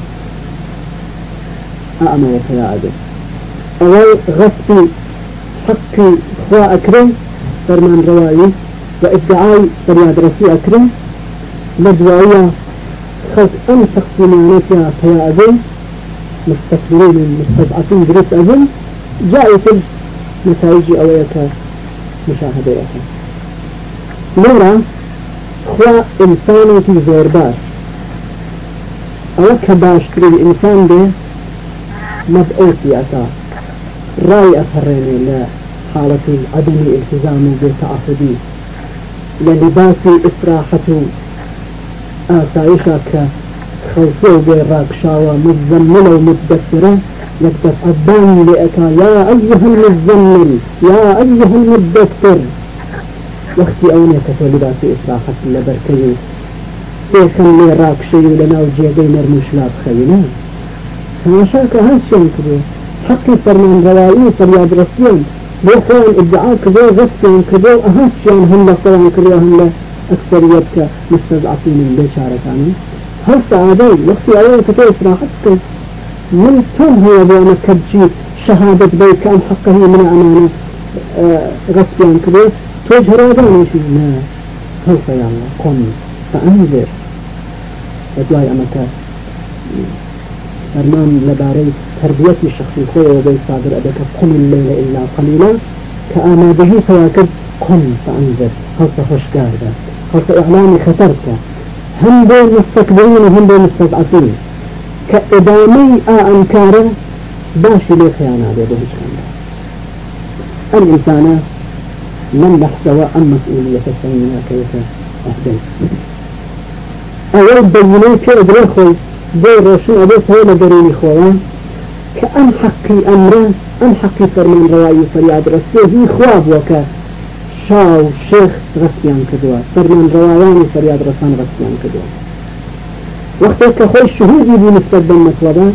a amayakagaacade away gasbi xaqii waa akren darmaan rawaayi wa iddicaay daryadrasi akren majwaaya khalq an shaksimaanatiya tayaa aden مستكبرين مستضعفين درس أبي جائزة نتائج أويك مشاهدة نورا خوا إنسان في زوربار أو كباشتري إنسان به مبعوثي أتا رأي أثرين لحالة عدم التزام بالتعهدي للباس إسراحة آسائشك خوفو بالراكشاوة مزمنة ومدثرة يقدر أبان لأكا يا أيها المزمن يا أيها المدثر وقتی ئەوە کە تۆ لباسی ئیسراحەت لە بەرکەی پێکەم لێ ڕاکشەی و لە ناو جێگەی نەرموشلا بخەوینە تماشاکە هەرچیان کردو حقی فەرمانڕەوایی و فەریادرەسیان بۆ خۆیان ئدعا کردو غەستیان کردو ئەهاتیان هەم لە خۆیان کردو هەم لە ئەکسەریەت کە مستەزعفین بێچارەکانی سعادەی وەختی ئەوەیە کە تۆ ئیسراحەت کرد من هەیە بۆ ئەمە کەبچی شهادت بەی کام حقه من ئەمانە غەستیان کردو تجهر ودانشي ما خوف يا الله. قم. فأنذر. ودواي أمك. فرمان لباري. تربيتي الشخصي خوي وبي صادر أبك قم الليل إلا قليلا. كآماده فواكب. قم. فأنذر. خوف خشكار خوف إعلام خطرك. هم بين مستكبرين وهم بين مستضعفين. كإدامي أنكاره باشي لي خيانة بيده الإنسان من بحث عن مسؤولية السنين كيف أهدي أول بيني في أدري بي روشن أبي سهل دريني خوان كأن حقي أمره أن حقي فرمان رواي فرياد رسيه خواب وكا شاو شيخ غسيان كدوا فرمان رواياني فرياد رسان غسيان كدوا وقتك خوي الشهودي بمستقبل مطلبا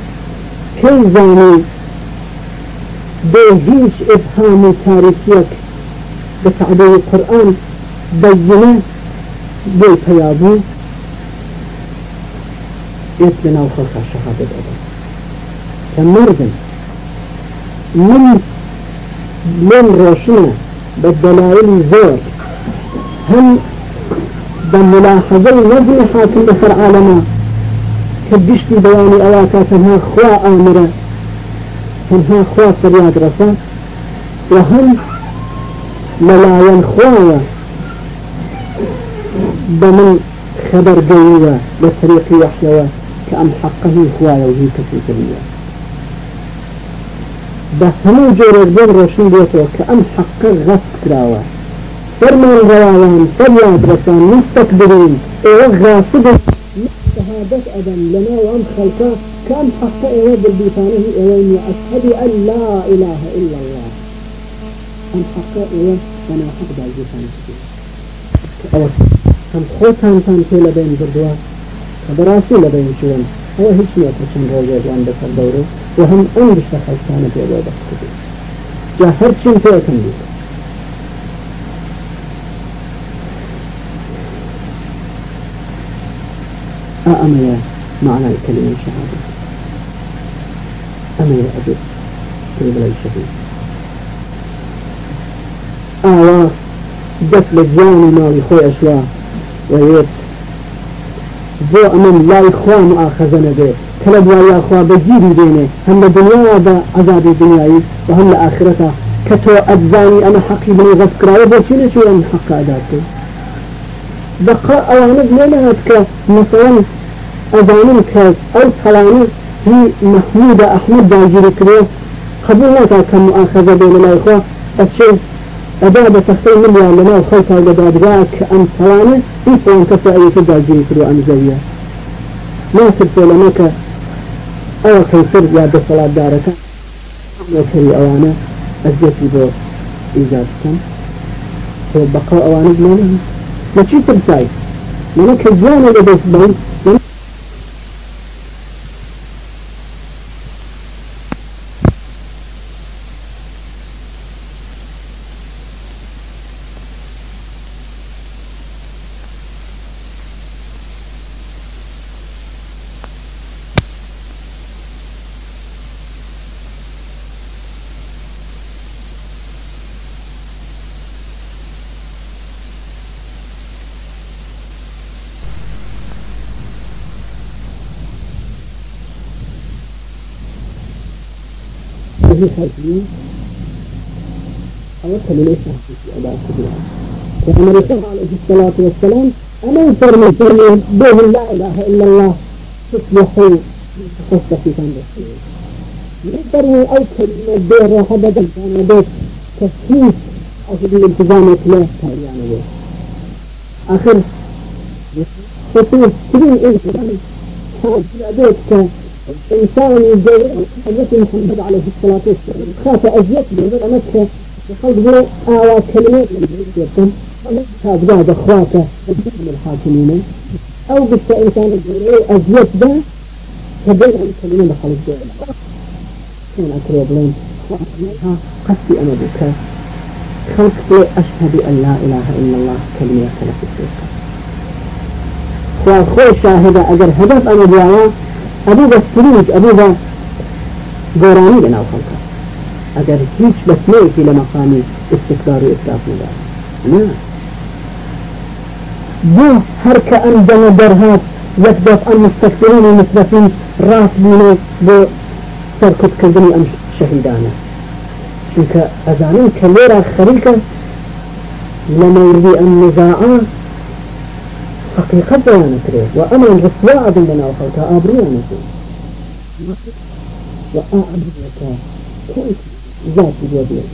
كي زاني هيش إبهام تاريخيك بتعبير القرآن بينه بوي فيابو يتلنا وخلق الشهادة أبدا كمردن من من روشنا بالدلائل زور هم بملاحظة نجم حاكم بسر عالما كبشتي بياني أواكا تنها خوا آمرة تنها خوا فرياد رسا وهم ملايين خوايا بمن خبر جيوة بطريق يحيوة كأم حقه خوايا وهي كثير كبيرة بهمو جور الدين روشن بيتو كأم حقه غف كراوة فرمان غوايان فرياد رسان مستكبرين إيه غاصب شهادة أدم لنا وأم خلقه كأم حقه إيه بالبيطانه إيه أشهد أن لا إله إلا الله. أم حقه إيه بنا حق باجي كان أو هم خوتان تان في لبين بردوا خبراسي لبين شون هو هيك نية كشن روجة وان بس الدورة وهم أن بشتغل كان في أبو بس كده يا هرشين في أكم دي أأما يا معنى الكلمة شهادة أما يا أبي كلمة الشهيد ئەشوا وەیێت بۆ ئەمەم لای خوام ئاخەزە نەبێ کەلە بوایە خوا بەگیری دێنێ kala duwan yaa kwaaba jiidiideene hamna dunyaada azaabi dunyaayi wa hamna aakhirata katoo adzani ama xaqii bini gafkiraayo boojinaysoyan xaqa adaabto baqa awaanad meelahaadka masalan azaaninkaas aw talaani hii mahmuuda axmed baa jiri kiriyo qabuul nakaa ka mu'aakhazadeynamaykwa ace adaaba saxtay mid yaalamaa kolkaaga daadgaaka am talaani insawan ka soo ayay ka daa jiri kiriyo am zawiya maa tirtoolamaka أو خيسر يا بصلاة دارك وكري أوانا أزيتي بو إيجادكم هو بقاء أوانا بمانه ما شي ترساي لأنك جوانا لديس بين به خلفية أو كلمة في أداء كبيرة وعمر الرسول عليه الصلاة والسلام أما يفرمي فرمي به لا إله إلا الله تصلحوا خصة في كان يفرمي أو كلمة بيه راح بدل كان بيت تسكيس أخذ الالتزام لا يعني بيه آخر تصير كبير إنسان بيت إنسان يجي حضرة محمد عليه الصلاة والسلام خاف أزيت به مكة يخلق آوى كلمات من هذا بعد أخواته الحاكمين أو بس إنسان أزيت به فبين عن كلمة بخلق به كان أكريب لين قصي أنا بك خلق أشهد أن لا إله إلا الله كلمة خلق الشيطان وخوي شاهدة أجر هدف أنا بيانا adiga fliis adiga gooraanid inaad halka agar hiic basmaeki lamaqaamin istikbaar istaafmudar bu harka an dana darhaad yakdaf an mustakbirin musdafin raas bine bo sarkut kazani am shahidana chunka azanin kalera kharika lama yurdi an nizaa يرضي النزاعات حقيقة بيان كريه وأمر الرسواء أظن لنا وخوتا أبريا نسي وأعبد لك كنت ذات اليدين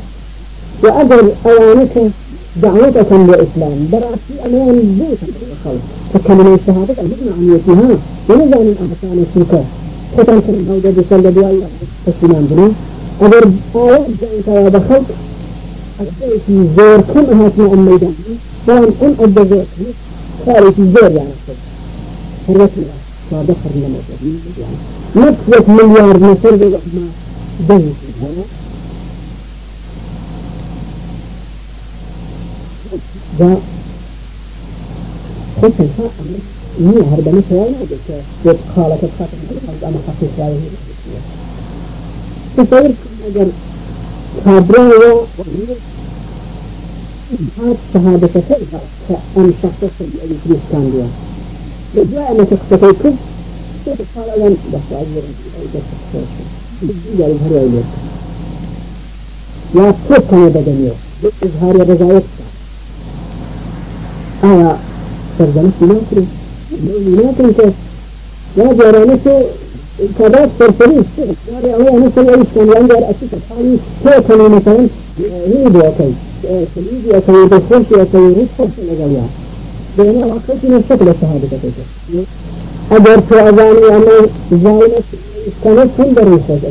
وأجر أوانك دعوتك للإسلام برأسي أمان بيت الخلق فكلمة الشهادة المعنى عن يتها ونزال الأحسان السلكة ختم كلمة أوجد بسال بي الله تسلمان بنا أجر آيات جاءت يا بخلق أجريتي زور كل أهاتنا أم ميدان وأن أن أبدا خارج الزور يعني. فرت صادق لما يعني نفسك مليار مصر ما بنك ده خصوصا مو هربانة سواء قلت خالك الخاتم أنا حقيق عليه تصور. أجر كابرا هذا شهادة كأن شخص يجلس كان بها بجاء أن تختفيكم قال أنا بس أجر يا إظهار إليك يا كيف كان بدنيا إظهار الرزاية آية ترجمة ناكري ناكري كيف يا جرانسو كذا ترسلين يعني أنا نسأل أيش كان ينجر أسيس حالي كيف كان مثلا هي بوكي salidi akayu bashanti akayu rifqabka laga yaa beenaha waxaytina shakla shahaadikataysa adeerto adaani ama zaina kana kandarifas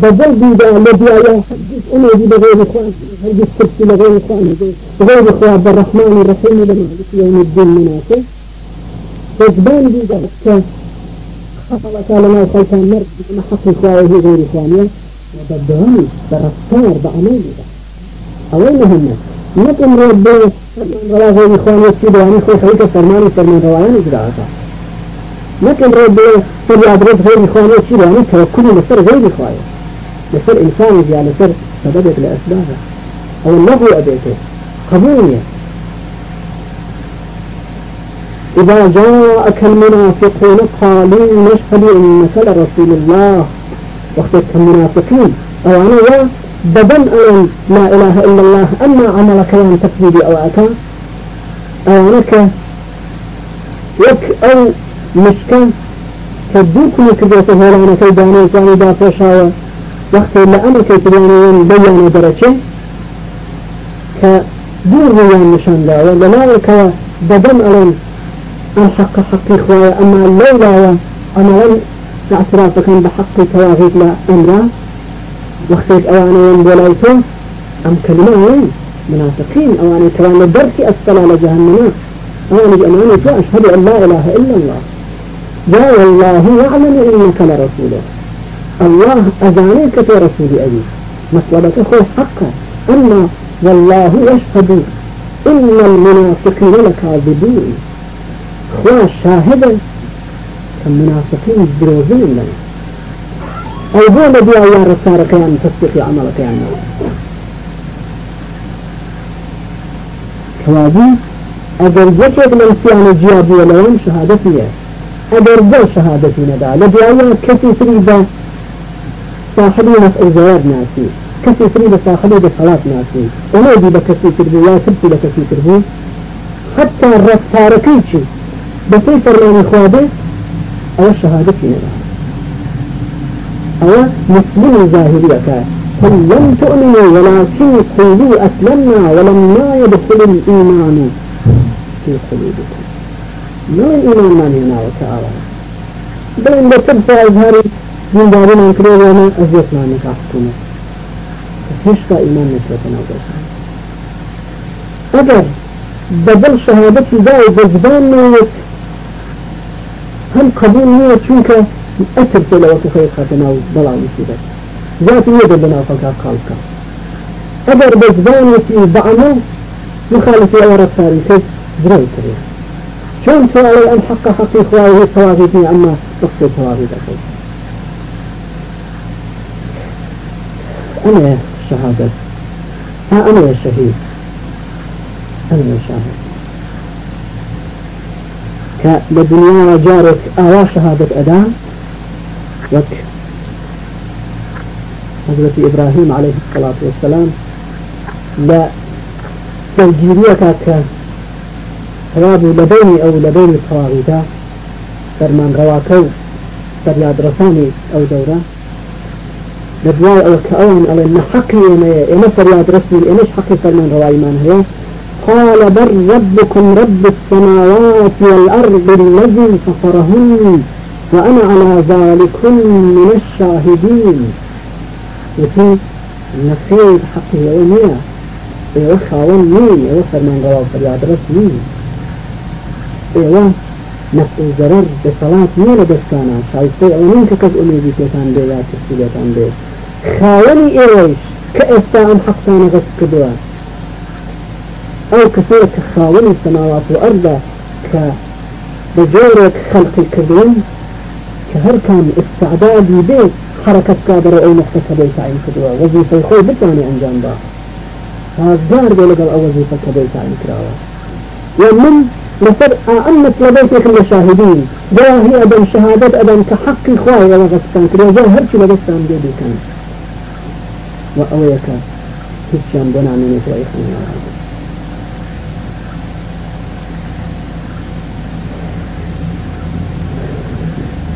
شيء ما من بكين يوم تعليم قبل الله إنسان بس كيف بدأ أن شهادة كذا بدل بيدا الذي يا حدث أنا دي بغير إخوان حدث كرسي لغير إخوان بغير إخوان عبد الرحمن الرحيم لمالك يوم الدين مناسب فجبان بيدا ك خفلك لنا وخلفان مرد ما حق إخوانه غير إخوانية وبدهم برفتار بأمان بيدا أوين هم نكم ربي ولا غير إخوانية سيدواني خوي خليك فرماني فرمان روايان إجراءاتها لكن ربي تبي أدرس غير إخواني سيدواني توكلي لسر غير إخواني لسر إنسان يعني لسر سببت لأسبابه أو اللغو أبيته قبولية إذا جاءك المنافقون قالوا نشهد إنك لرسول الله وقتك المنافقين أو أنا بدن أن لا إله إلا الله أما عملك يوم تكذيب أو أكا أو أنك يك أو مشكا كدوك مكبوت هولانا كيداني كاني دا فشاوة وقت إلا أمر كيتباني بيان درجة كدور بيان نشان دا ولذلك بدن أن الحق حق إخوة أما الليلة أمرا اعترافك بحق تواغيث لا أمرا وقتك أواني بولايتو أم كلمة وين منافقين أواني كوان الدرك أسفل على جهنم أواني بأماني تو أشهد أن لا إله إلا الله يا والله يعلم إنك لرسوله الله أذانيك في رسول أبي. مسألة أخوة حقا. أما والله يشهد إن المنافقين لكاذبون. أخوة شاهدة كالمنافقين الدروزين لنا. أو بۆ لە دوای یا ڕسارەکەیان تەسبیقی عملەکەیان كوابي أجر جكت من سيان جيابي ولون شهادتي. أجر جو شهادتي ندا لدعايا كثي سريدا صاحبي مسأل زواد ناسي كثي سريدا صاحبي بصلاة ناسي وما يجي بكثي تربو لا تبتي بكثي تربو حتى رفتاركيشي بسي فرمان خوابي أو شهادتي ندا أو مسلم ظاهرية قل لم تؤمنوا ولكن قولوا أسلمنا ولما يدخل الإيمان في قلوبكم ما الإيمان ما هنا وتعالى بل إن تبقى إظهار من دارنا كريم وما أزيتنا نكاحكم هشتا إيمان نسبتنا وبسنا أجر بدل شهادتي داي بزبان نيت هم قبول نيت شنك أثر تلوة خير خاتنا وبلا مصيبة ذات يد بنا فكا خالك أجر بزبان يتي بعمل مخالف أورا صاري كيف جري كريم شون سؤال أن حق حقي إخوائي التواغيدي أما وقت التواغيد أخي أنا شهادة. أنا يا شهيد. أنا يا شاهد كبدنيا جارك آوا شهادة أداء. وك. حضرة إبراهيم عليه الصلاة والسلام. لا. توجيرية كاكا ثواب لبيني أو لبين الطواغيتا فرمان رواكو. فرياد رساني أو دورة. لدواي أو كأوان أو إن حقي إنا إنا فرياد رسمي إناش حقي فرمان رواي من هي؟ قال بل ربكم رب السماوات والأرض الذي فطرهن وأنا على ذلك من الشاهدين. وفي نفيد حقه يوميا يوخى مين؟ يوخى من رواي فرياد رسمي إيوه نفع ضرر بصلاة مين دستانا شايفة؟ اونين ككز أميدي تيتان بي يا تسيلتان بي خاوني ايوش كأستا ام حقتان غس كدوا أو كثير كخاوني السماوات والارض ك بجورك خلق الكدون كهر كان استعدادي بي حركة كابر أو نقطة بيت عين كدوا وظيفة خوي بتاني انجام با هازدار بيلقى أو وظيفة كبيت عين كراوا ومن لسر أئمة لبيتك المشاهدين ده هي أدم شهادة أدم كحق إخوائي وغسطان كده جاء هرش لغسطان وأويك هشام بنا من إخوائي خلنا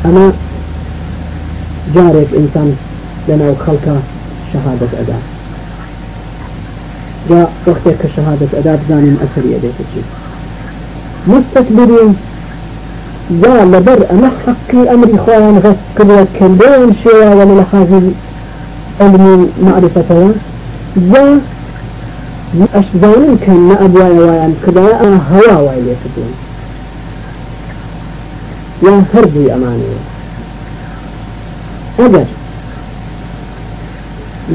أنا جارك إنسان لنا وخلق شهادة أداء جاء وقتك شهادة أداء بزانين أثر يديك الشيء مستكبرين يا لبر أنا حقي أمري خوان غس كبير كلين شيئا ومن حاجة علمي معرفة يا أشزانين كان أبوايا ويان كدا هوا ويلي كدون يا هربي أماني. أجر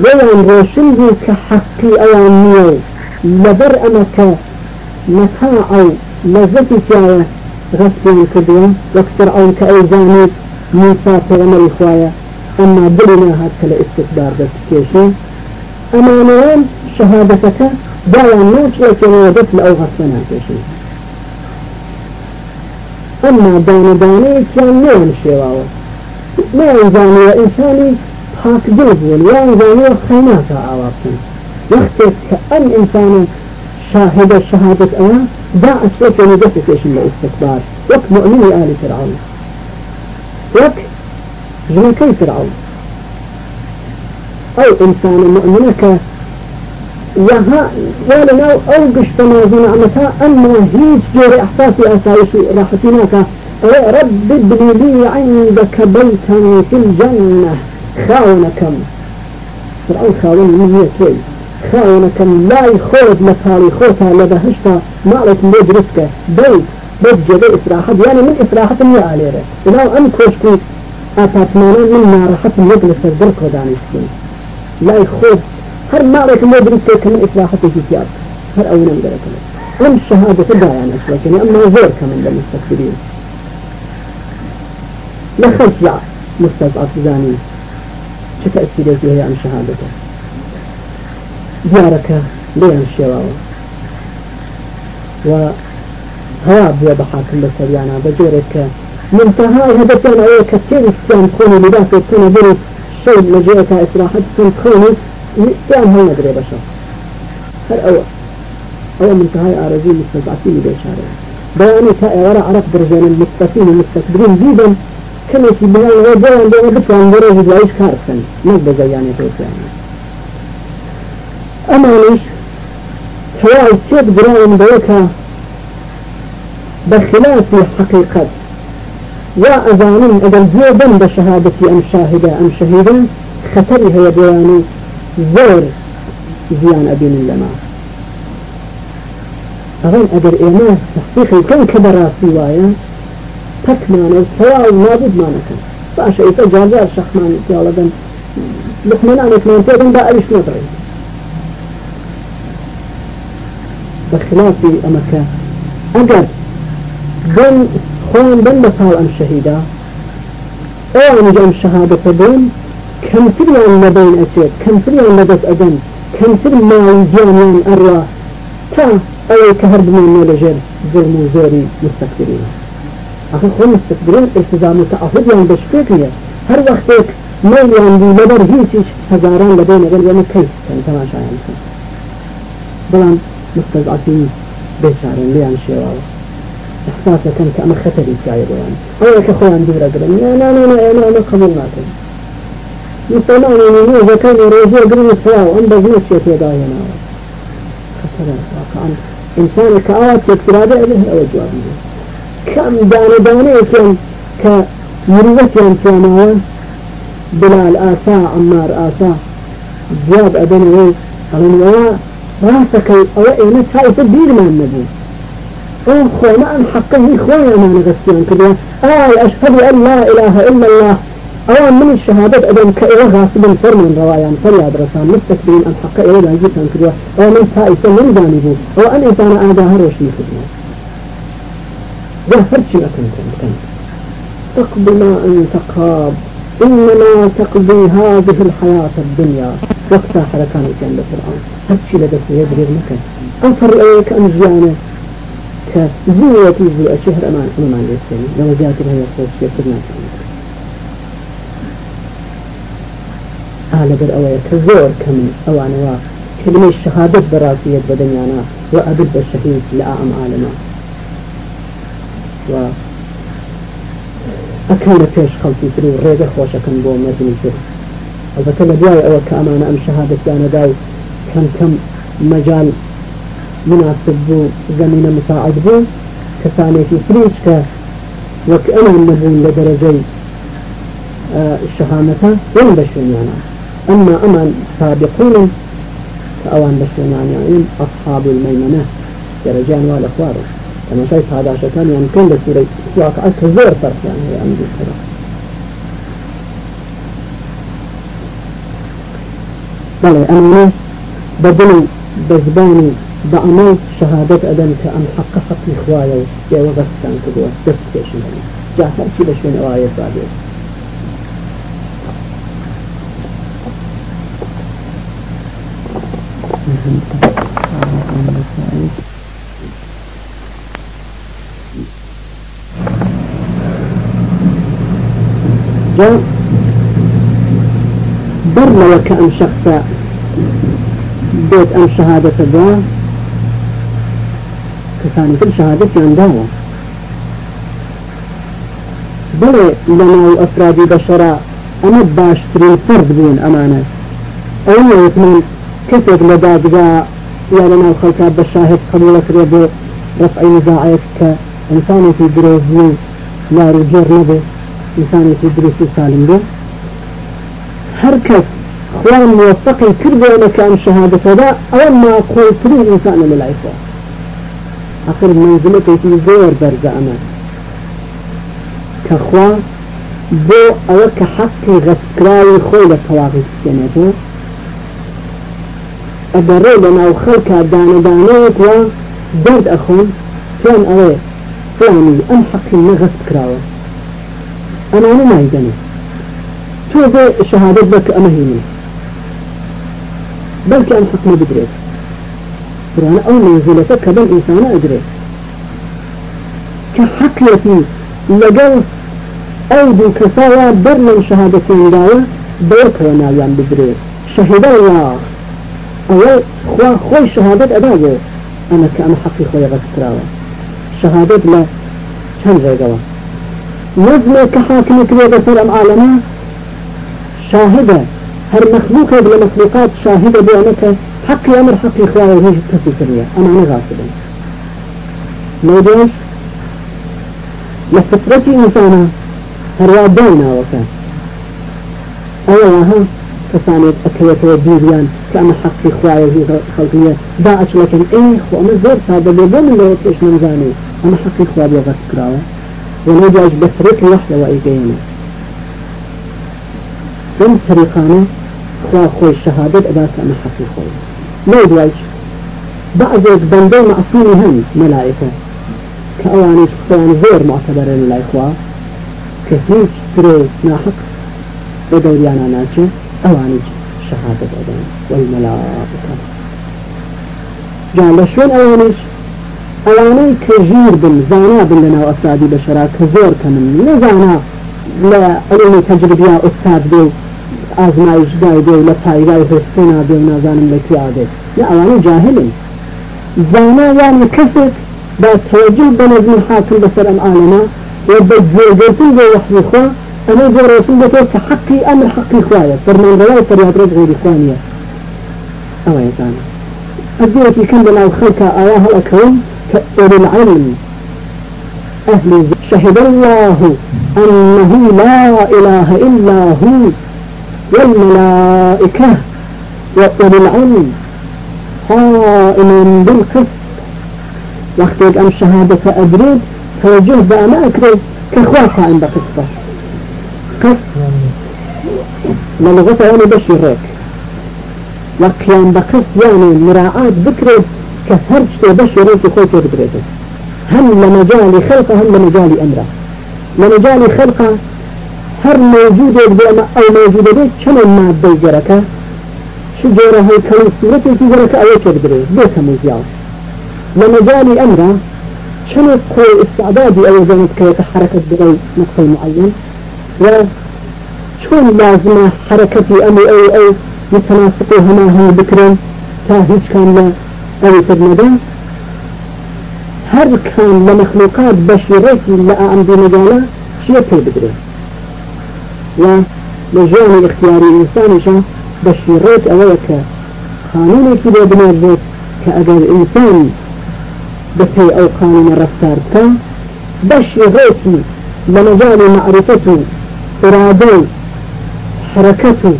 ويان روشن بي كحقي أيان نيو. لبر كمتاع أو لذتي فيها غسل كدوة وأكثر أو كأيزاني موسى غمر إخوايا أما amaa belinaahaad kale istikbaar dadkeeshii amaanayaan shahaadataka dawaa nooslakenaa dad la awharsanaa keeshii amaa daani daanaysan mayan sheewaawo mayan zaani waa insaanii paakdil buun waan zaaniyo khaymaakaa awaabsan wakteed ka an insaana shaahida shahaadat ayaa daa aslakeni dadka keeshin la istikbaar wak mu'mini aali fircawn wak وك جنكي فرعون أو إنسان مؤمنك يها ولنا أو قشت ما نعمتها أما هيج جور إحساسي أسايشي راحتناك رب ابن لي عندك بيتا في الجنة خاونكم فرعون خاون من هي خاونكم لا يخوض مثالي خوتها لبهشتا مالك ليج رسكه بيت بيت جبه إسراحة يعني من إسراحة يا عليه إلا أم كوشكو أباتمانا من نارحة يجلس الدرك وداني سكين لا يخوض هر مالك ليج رسكه من إسراحة في سياد هر أولا مدرك له أم شهادة تدعي عن أشلاكني أما زور كمان للمستكبرين لخشع مستضعف زاني چه تأثيرێکی هەیە ئەم شەهادەتە دیارەکە لێیان شێواوە و هەوا بووە بە حاکم کە منتهاي هدفنا أيه كثير إسلام كوني لباس يكون بني شيء لجيئة إسراحة تكون كوني إسلام هل ندري بشر هل أول أول منتهاي آرزي مستضعفين بيشارة بياني تائي وراء عرف درجان المستفين المستكبرين جيدا كما في بلان وجوان بيان بطوان بريج وعيش كارسن نقبل زياني فيس يعني أما ليش فواي تشد قرائم بيكا بخلاف حقيقة وأذانين أجل زيدا بشهادتي أم شاهدة أم شهيدة خطرها يبياني زور زيان أبين لما أظن أجر إيمان تحقيقي كان كبراسي وايا تكمان السواء نابد ما نكن باشا إذا جازا الشخمان يا دن لحمنا نكمان تيدن با أيش نظري بخلافي أمك أجر بن خوان بن بصال أم شهيدا أو أن جم شهادة بين كم كم تريان لبس أدم كم تر ما يجيان أرواح تا أو كهرب من لجر ظلم وزوري مستكبرين أخي خون مستكبرين التزام تعهد يعني بشكيكية هر وقتك ميل يعني لبر هيش هزاران لبين أقل وما كيف كان تماشا بلان مستضعفين بيشارين ليان شيواوا إحساسا كان saasatanka ama khatarisa ayaga yani ayaga ka hooyaan digra garan anana anana qabilnaatay mustamaanini zakan rojo grin slaw amba zinasheekegayana khatarakaan insaan ka aadkeed tiraada ileh awa jawaabiyo kam daane daaneekan ka yurigatan keenaya bilaal aasaa camaar aasaa jaab adanaway alin waa raasakay awa ena saa isa diirmaanabu قالوا راسك أو إينا شايف الدين ما النبي أو خونا أن حقه خونا ما نغسيان كذا آي أشهد أن لا إله إلا الله أو من الشهادة أدم كإله غاصب فر من روايان فرياد رسان مستكبرين أن حقه إله لا يجيسان كذا أو من سائسا من جانبه أو أن إنسان آداها روشني خدمه ظهر شيء أكن كن تقضي ما أنت قاب إنما تقضي هذه الحياة الدنيا وقتها حركان الجنة الآن هالشي لدك يدري مكان أنفر إليك أنجيانه كزوة زوء شهر أمان أمان ليسين لو جات لها يخوص يكرنا أهل بر أوير كزور كم أوان وا. كلمة الشهادة براسية بدنيانا. وأبد الشهيد لأعم عالما. و أكان فيش خلطي ترو ريغة خوشة كان بو مدني تر البته لدواي أو كأمانة أم شهادة أنا داي كان كم مجال مناسب بو زمینە مساعد بوو کەسانێکی فریش کە وەک ئەمان نەبوون لە دەرەجەی شەهامەتە وەن بە شوێنیانە ئەمما ئەمان سابقون ئەوان بە شوێنانیان ئەصحاب المەیمەنە دەرەجیان وا لە خوارە تەماشای پاداشەکان یان کەن لە سوورەی واقعە کە زۆر فەرقیان هەیە ئەم دووکەرە بەڵێ ئەمانە بەدڵ بەزبانی بعمل شهادة أدم كأن حققت إخوايا يا وغسان كدوا دست كيشن جعفر كي بشين آية صادق؟ جاء بر لك أن شخصا بيت أم شهادة الدعاء كسانی كل شهادتیان داوە بڵێ لەناو ئەفرادی بەشەرا ئەمە باشترین فرد بوون ئەمانە ئەو وتمان کەسێک لە دادگا یا لەناو خەڵکات بە شاهد قبولەکرێ بۆ ڕفعی نزاعەت کە ئینسانێکی درۆزی و لار و جێر نەبێ ئینسانێکی دروست و سالم بێ هەر کەس خوان موفقی کردوێنە کە ئەم شهادەتەدا ئەوە ماقۆڵترین ئینسانە لە لایخۆ آخر منزلتێکی زۆر بەرزە ئەمە کەخوا بۆ ئەوە کە حەقی غەسکراوی خۆی لە تەواقی بکەنێتەوە ئەبەڕێ لە ناو خەڵکە دانەدانەیەک وە دەرد ئەخۆن پێیان ئەوێ فلانی ئەم حەقی نەغەست کراوە ئەمانە نایدەنێ تو بي شهادة بك أمهيني؟ بلك أم حكم بدريت. قرآن أو منزلتك كبن إنسان أدري كحكيتي لقل أيدي كسايا برنا شهادتين دايا بيك وناليان بدري شهد الله. أول خوا خوي شهادة أداجه أنا كأنا حقي خوي غسكراوه شهادة لا. كم زيقوا نزل كحاكم كبير بسر أم عالمه شاهدة. هر مخلوق بلا مخلوقات شاهدة بأنك حقي أمر حقي إخوائي هي تسي سرية أنا أنا غاصبا نوديش لفترتي إنسانا. هر باينا وكا أيوة ها. كسانت أكيت وديريان كأن حقي إخوائي هي خلقية باعش لكن إيه خو أنا زور صادة بيبون اللي يتش منزاني أنا حقي إخوائي بغت كراوة. ونوديش بسرك وحدة وإيقينا من طريقانه خوا خوي الشهادة أداك أنا حقي خوي لا يدواج بعض بندي معصومي هم ملائكة. كأواني شخصان زور معتبرين إخوة كهيج تري ناحق. ودوريانا ناجي أواني شهادة أدان والملائكة. قال شون أوانيش أواني كجير بن زانا بن لنا وأسادي بشرا. كزور كمن. لا علمي تجربيا أستاذ بي ئازمایش گای دێ لە پایگای هستێنا بێ نازانم لە کوادێ یا ئەوانە جاهلن زانا یانی کەسێک با تۆجل بە نەزمی حاکم بەسەر ئەم عالەما و بە جێگرتن بۆ وحی خوا ئەمە بۆ ڕۆشن بێتێت کە حقی ئەمر حقی خوایە فەرمانڕەوای فەریادڕێت غێری خوانیە ئەوە یزانە ئەزیەتی کەم بەناو خەڵکە ئایا هەڵەکەون کە ئۆلی العلم أهل شهد الله أنه لا إله إلا هو والملائكة وأولي العلم قائما بالقسط. وقت أم شهادة أدريد توجه بأما أكرد كخوا قائم بقسطة قسط للغة يعني بشي هيك وقيام بقسط يعني مراعاة بكرد كهرجت بشي هيك خوي تبريده هم خلقه هم لمجال أمره لمجال خلقه هر موجودێک بێمە ئەو موجودە بێت چەند مادەی گەرەکە چ جۆرە هەیکەڵ سوورەتێکی گەرەکە ئەوە کرد برێت بێتە مزیاو لە مەجای ئەمرە چەند قوی استعدادی ئەوە دەمت کەوێتە حرەکەت بڵێ نقطەی معین و چۆن لازمە حرەکەتی ئەمە ئەو ئەو متناسق و هەماهنگ بکرێن تا هیچ کام لە ئەوی تر نەدەن هەر کام لە مەخلوقات بەشیڕێکی لە ئەم مجالە چیە پێ بدرێت ولجانب اختياري إنسان بشيرات أولك قانون كده بنربط كأجر إنسان بكي أو قانون الرفتار كان بشيراتي لمجال معرفته إرادة حركته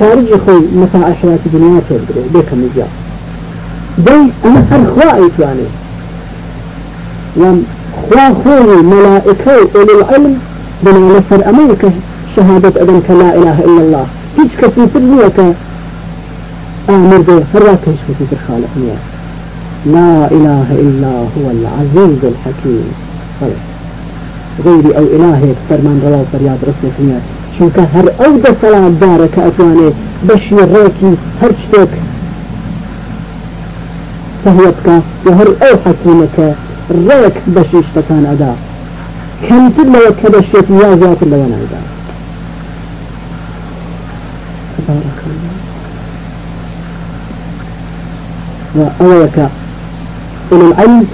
خارج خوي مساء حياة الدنيا تبدو بك مجال دي أنا أرخوائي يعني لم خوا خوي ملائكة أولي العلم بنا نفر أمريكا شهادة أذنك لا إله إلا الله. هيش كفي سرية آمر به هراك هيش كفي الخالق لا إله إلا هو العزيز الحكيم. خلص غيري أو إلهي فرمان روا فرياد رسلك نيا. شوكا هر أو ده صلاة دارك أتواني هر شتك. فهيتك وهر أو حكيمك ريك بشيشتكان أداء كم تلا وكذا الشيء يا زيات الله ونعيدا تبارك الله وأولك إلى العلم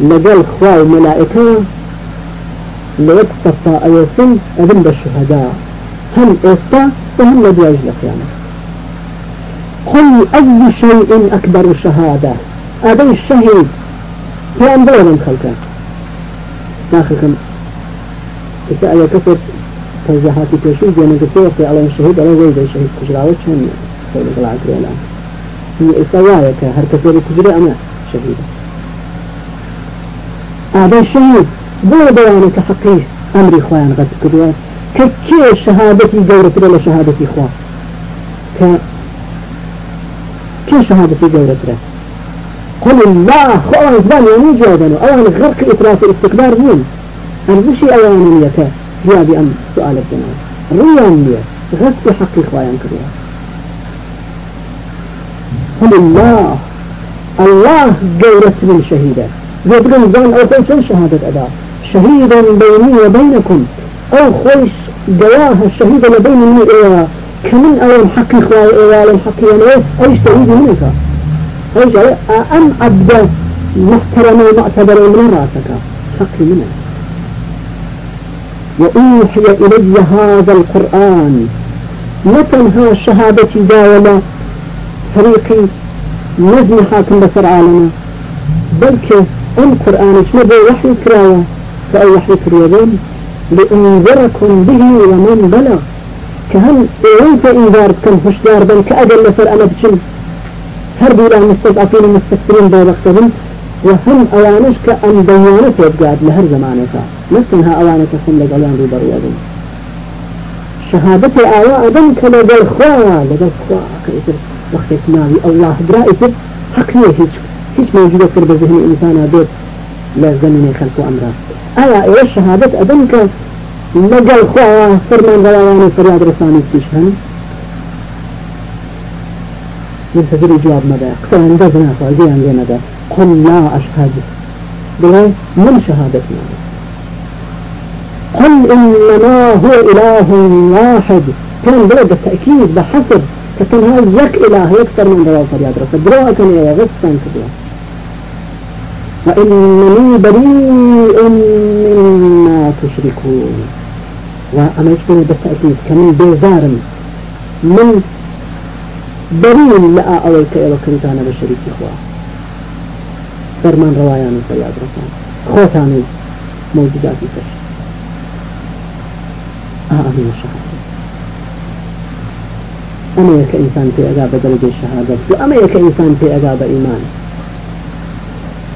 لقال خواء ملائكة ليتصفى أيسن أذن بالشهداء هم إستا وهم لدياج القيامة قل أي شيء أكبر شهادة أبي الشهيد في أنبار من خلقه إذا أي كسر توجيهات تشوي جانا في على الشهيد على زيد الشهيد كجراوة كان سيد الله كريلا هي إسوايا كهر كسر كجرا أنا؟ شهيد. هذا الشهيد بو بيانك حقي أمري خوان قد كدوا ككي شهادتي جورة ولا شهادتي خوان ك كي شهادتي جورة قل الله خوان زبان يعني جادنا أولا غرق إطراف الاستكبار مين أرزشي أولا يكا جوابي أم سؤال الجناب ريان لي غسل حق إخوان كريا هم الله الله جورت من شهيدا يبقى زان أو خوش شهادة أداء شهيدا بيني وبينكم أو خوش جواه الشهيد لبيني وإياه كمن أول حق إخوان إياه الحق يعني أيش شهيد منك أيش أم عبد محترم ومعتبر من راسك حقي منه وأوحي إلي هذا القرآن متنها شهادتي داولا فريقي نزم حاكم بسر عالمه بلك أم قرآن نبي وحي كراوة فأي وحي كريبين لأنذركم به ومن بلغ كهل إيوانت إنذار كم هشدار بل كأجل لسر أنا بشم هربي إلى المستضعفين المستكبرين بوقتهم وهم أوانش كأن بيانة يبقاد لهر زمانك نفسها أوانك هم لقلان دي بريادين شهادة آواء دم كلقل خوا لقل خوا كيسر وقت ناوي الله برائسر حق هيك هيك موجودة في بذهن الإنسان بيت لا زمن خلق أمره أيا إيه الشهادة أدنك لقل خوا فرمان غلاوان فرياد رساني تشهن ينتظر جواب مدى قصة عندنا فعزي عندنا قل لا أشهد بلا من شهادتنا قل إنما هو إله واحد كان بلد التأكيد بحصر فكان هذا يك إله يكثر من دواء فرياد رسل دواء كان يغسطا كدوا وإنني بريء مما تشركون وأما يشبه بالتأكيد كمن بيزار من بريء لا أويك إلى كنتانا بشريك إخوة. فرمان روايان فرياد رسل خوتاني موجودات الكشف آمين الشهادة أما يك إنسان في أجاب درجة الشهادة وأما يك إنسان في أجاب إيمان.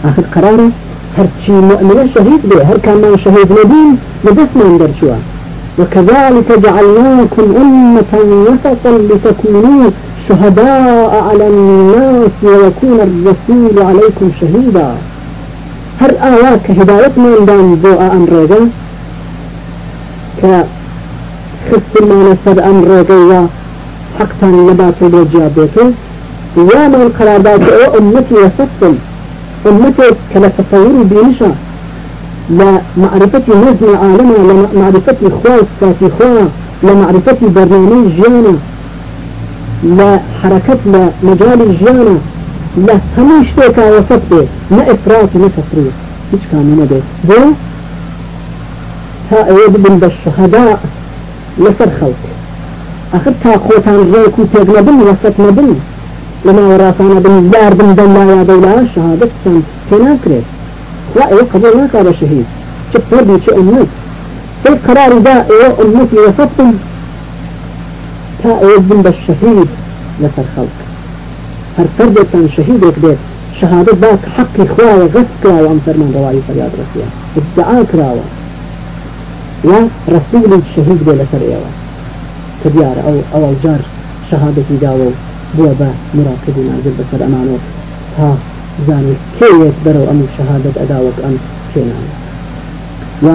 آخر قراره هرشي مؤمن شهيد به هر كان من شهيد مدين لبس من درشوا وكذلك جعلناكم أمة وسطا لتكونوا شهداء على الناس ويكون الرسول عليكم شهيدا. هر آيات كهداية من دان بوء أمر ك خست ما نسد أمر جوا حقا نبات الوجه بيته وما القرار دات أو امتي وسطم امتي كلا تصور بينشا لا معرفة نزل العالم لا معرفة خواص كافي خوا لا معرفة برنامج جانا لا حركة لا مجال الجانا لا هميش تيكا وسط بي ما إفراط ما تفريط هيش كان من بي بو ها ايد بن بالشهداء لسر خلق آخر تا خوتان ڕێک و تێک نەبن وەسەت نەبن لەما وەڕاستانە بن دار بن دەلا یا دەولا شهادت چەند پێ ناکرێت وا ئێوە قبول ناکا بە شەهید چه فەردی چه ئومەت پێ قراری دا ئێوە ئومەتی وەسەت بن تا ئێوە بن بە شەهید لەسەر خەڵک هەر فەردێکتان شەهیدێک بێت شهادت باك حقي خوايا غس كراوة أم فرمان رواي فرياد رسيا ادعاء كراوة ورسول الشهيد بلا سريوة كديار أو أو الجار شهادة داو بوا با مراقب نازل بسر أمانه ها زاني كي يتبرو أم شهادة أداوك أم كينا و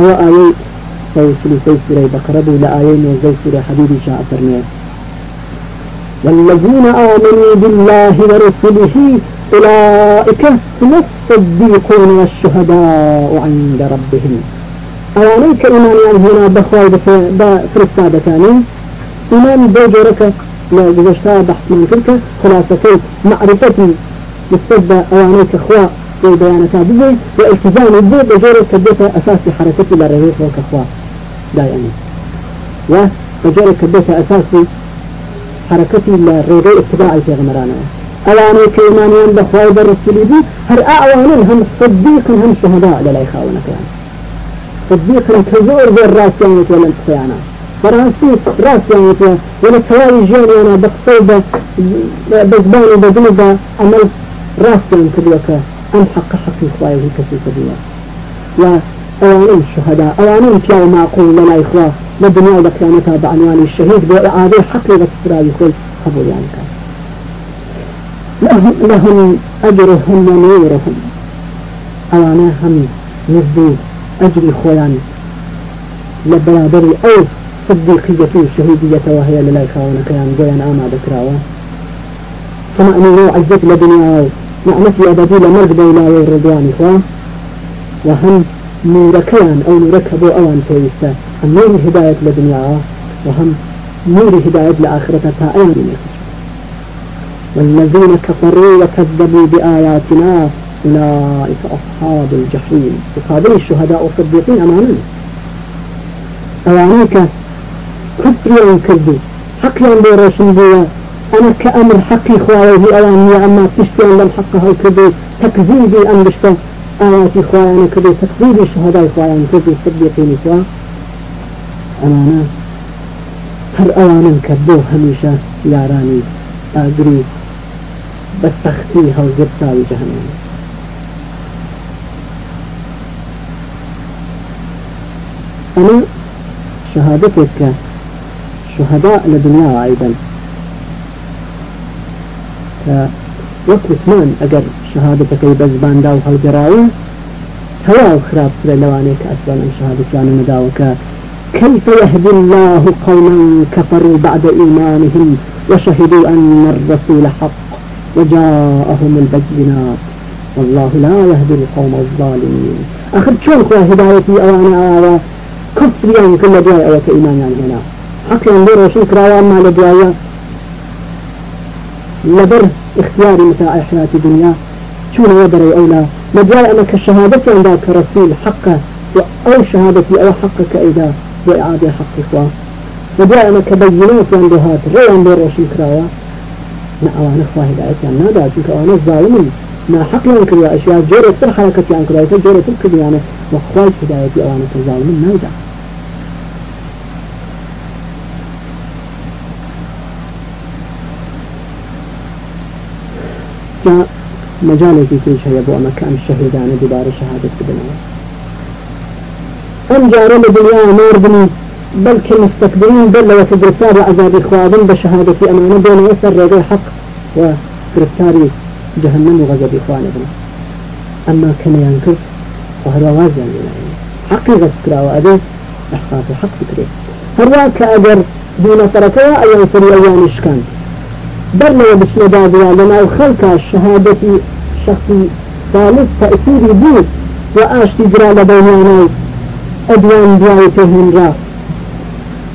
أو آية سيسلي سيسلي بقربوا لآيين وزي سورة حبيبي شاء فرميه والذين آمنوا بالله ورسله أولئك هم الصديقون والشهداء عند ربهم أواني كإيمان يعني هنا بخواي بفرستادة كانين إيمان بوجورك لجزشتا بحث من كلك خلاصة كي معرفتي يستبدى أواني كخوا في بيانة بذي والتزام الذي بجورك كديتا أساسي حركتي للرغيف والكخوا دائما. وبجورك كديتا أساسي حركتي للرغي اتباعي في غمرانا أواني كإيمانيان بخواي برسولي بي هر أعوانين هم صديق هم شهداء للا يخاونك يعني صديقنا كزور زور راسيان ولا الخيانة فراسي راسيان ولا كواي جيني أنا بقصيبة بزباني بذنبة عمل راسيان كدوك أم حق حق إخوائي هي كسي سبيلا وأوانين الشهداء أوانين فيها معقول لنا إخوة. للدنيا لكيانتها بعنوان الشهيد بإعادة حق لغتسرى يقول قبول يعني لهم, لهم أجرهم ونورهم. أوانا هم نزدي أجري خوان لبرابري أو صديقية شهيدية وهي للاي خاونا كيان قويان آما ذكراوا طمأنينة وعزت لدنيا. نعمتي أبدي لمرد بيلا والرضوان إخوة. وهم نوركيان أو نوركبوا أوان تويستا النور هداية لدنيا وهم نور هداية لآخرة تائين والذين كفروا وكذبوا بآياتنا أولئك أصحاب الجحيم وقابل الشهداء والصديقين أمانا أوانيك كفر كذبوا حقيا بورشن بوا أنا كأمر حقي خواهي أواني أما تشتين لم حقها كذب تكذيبي أن بشتا آياتي خواهي كذب تكذيبي الشهداء خواهي كذب الصديقين خواهي أمانا هر أوانا كبو هميشة ياراني أجري بس تختيها وزبطاوي جهنم. أنا شهادتك شهداء لدنيا أيضا وەکو مان ئەگەر شهادەتەکەی بەزبان دا و هەڵگەڕاوی تەواو خراپترە لەوانەیە کە ئەسوان ئەم شهادەتیانە نەداوەکە كيف يهدي الله قوما كفروا بعد إيمانهم وشهدوا أن الرسول حق وجاءهم البينات والله لا يهدي القوم الظالمين آخر شون خوا هدايتي أوانا أوانا كفر يعني كل دعاء أو كإيمان يعني هنا حقا نور وشن كراوا أما لدعاء لبر اختياري متاع حياة الدنيا شون وبري أولى مجال أنا كشهادة عندك كرسول حقه أو شهادتي أو حقك إذا بإعادة حق إخوة مجال أنا كبينات عنده هات رأي عن دور وشن كراوا نعوانا إخوة هدايتي عن نادا چونك أوانا الظالمين ما حق لهم كريا أشياء جورة سر حركتي عن كريا جورة سر كريا وخواج هدايتي أوانا الظالمين نادا مجالي في كل شيء أبو مكان الشهيدان دبار شهادة بدنا أم جارم الدنيا نور بني بل كمستكبرين بل وتدرسار عذاب إخوان بشهادة أمانة بين يسر رضي حق وكرتاري جهنم وغزب إخوان ابن. أما كان ينكر وهذا واجه يعني حق غسكرا وأبي أحقاق حق فكري هروا كأجر دون فرقيا أي ينصر أيام إشكان. برنا بسم دادوا لنا وخلق الشهادة شخصي. ثالث تأثيري بو وآش تجرى لبيناني أدوان دعايتهم را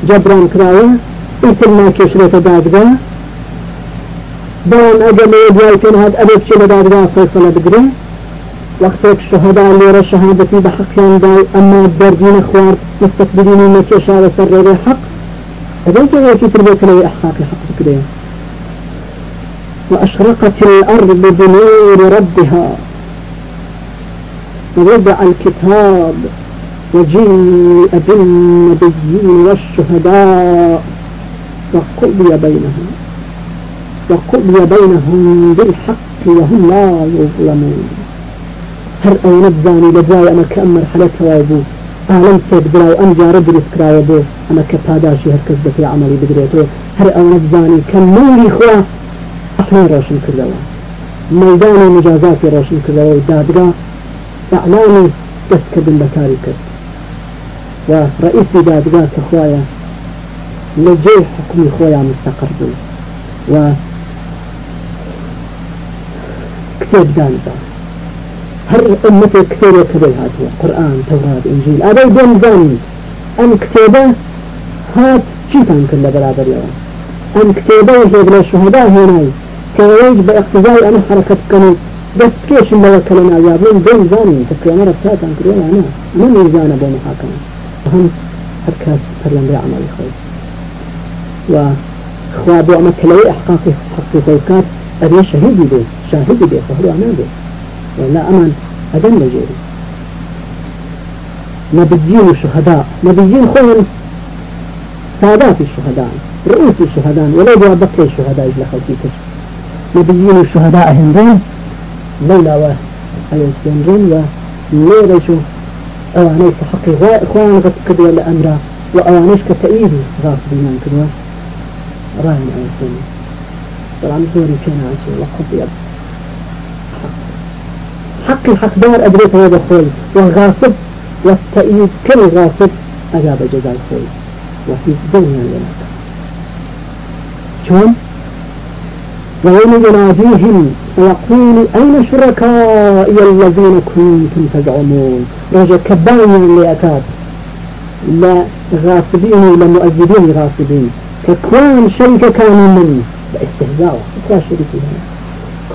جبران كراوة إيتر ما كشرة دادوا بان أجل يدعيتن هاد أبيت شل دادوا فيصل بقري. وقتك شهداء ليرى شهادتي بحقيان داي. أما الدردين أخوار مستقبلين مكيشا وسر حق. أبيت يوكي تربيك لي أحقاق حق بكريه وأشرقت الأرض بنور ربها ووضع الكتاب وجيء بالنبيين والشهداء وقضي بينهم وقضي بينهم بالحق وهم لا يظلمون هر أو نبزاني لجاي أنا كأمر حلتها ويبو أعلم سيد بلاو أم جارب رسكرا ويبو أنا كباداشي هر كذبتي عملي بقريتو هر أو نبزاني أحنا روشن كردوا ميدان مجازات روشن كردوا دادقا إعلامي دستك بالبكاري كرد ورئيس دادقا كخوايا لجي حكم خويا مستقر بي و كتاب دانزا هر أمتي كتير يكبر هاتوا قرآن توراة إنجيل أبي دون زاني أم كتابة هات شيطان كله برابر يوم أم كتابة وجد الشهداء هناي كويج باقتضاء أنا حركة كانوا بس كيش اللي وكلنا يابلون بين زاني تكي أنا رفتات عن كريم أنا أنا ميزان أبو محاكمة وهم حركات فرلان بعمل خوي وخواب وعمل كلاوي أحقاق حق زوكات أبي شهيدي بي شاهدي بي فهو أنا بي ولا أمان أدن لجيري نبيين الشهداء نبيين خوين سادات الشهداء رؤوس الشهداء ولو بوا بكي الشهداء إذا خلقي كشف نبيين الشهداء هندين لولا و هندين وليرشوا أوانيك حقي إخوان قد كدوا لأمرا وأوانيش كتأييد غاصبين كدوا راهن عيسين طبعا دوري كان عيسين وقضي حقي. حق دار أدريت هذا خوي وغاصب والتأييد كل غاصب أجاب جزاء خوي. وفي الدنيا لنا. شون ويوم يناديهم ويقول أين شركائي الذين كنتم تزعمون رجع كباني اللي أكاد لا غاصبين ولا مؤذبين غاصبين ككوان شركة كانوا من باستهزاء كوان شركة هنا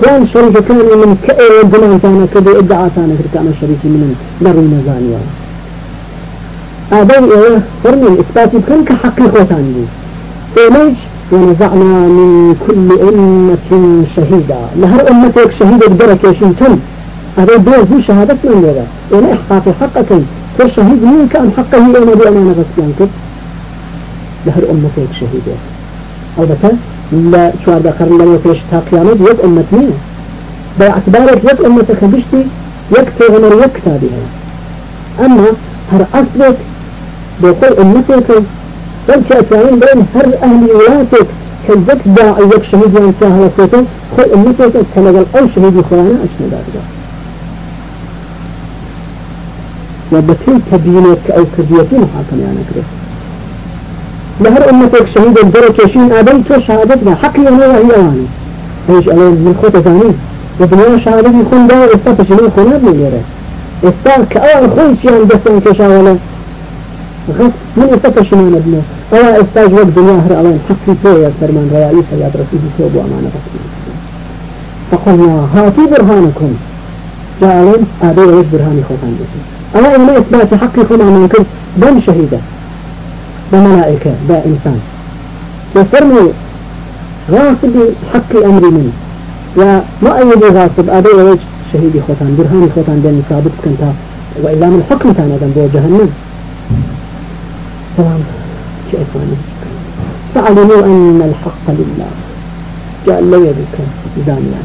كوان شركة كانوا من كأي بنان كان كده ادعى كان كان شريكي من نرو نزانيا آدم إيه فرمين إثباتي بكم كحقيقة تاني إيش ونزعنا من كل أمة شهيدا لهر أمتك شهيدة بدرك يشنتم هذا بيزي شهادة من هذا إن إحقاق حقك كل شهيد مين كان حقه إلى نبي أمانة غسيانك لهر أمتك شهيدة البته لا شو هذا قرن لما فيش تا قيامة يد أمة مين باعتبارك يد أمتك بشتي يكتب غمر يكتب بها أما هر أصلك بقول أمتك بلك أتعين بين هر أهل ولاتك كذلك داعي يك شهيد يعني ساهل صوته خل أمتك كنقل أو شهيد خوانا أشنا دارك وبتين تبينك أو كذيتين حاكم يعني كده لهر أمتك شهيد الدرك يشين آدم تو شهادتنا حقي أنا وهي واني ايش أنا من خوت ثاني وبنيا شهادتي يكون ده استفش من خناب من يره استاك كأول خويش يعني دستان كشاوله غف من استفش من ابنه أو استاج وقت دنيا هر أوان حقي تو يا فرمان ريالي سياد رسول توب وأمانة فقلنا هاتوا برهانكم جعلوا آدي ويش برهاني خوتان بسي أنا إما إثبات حقي خنا منكم بن شهيدة بملائكة بإنسان يفرمي غاصب حق أمري مني ومؤيد غاصب آدي ويش شهيدي خوتان برهاني خوتان بين ثابت كنتا وإلا من حكم كان ذنبه جهنم تمام شيطاني فعلموا أن الحق لله. جاء لو يدك زانيا.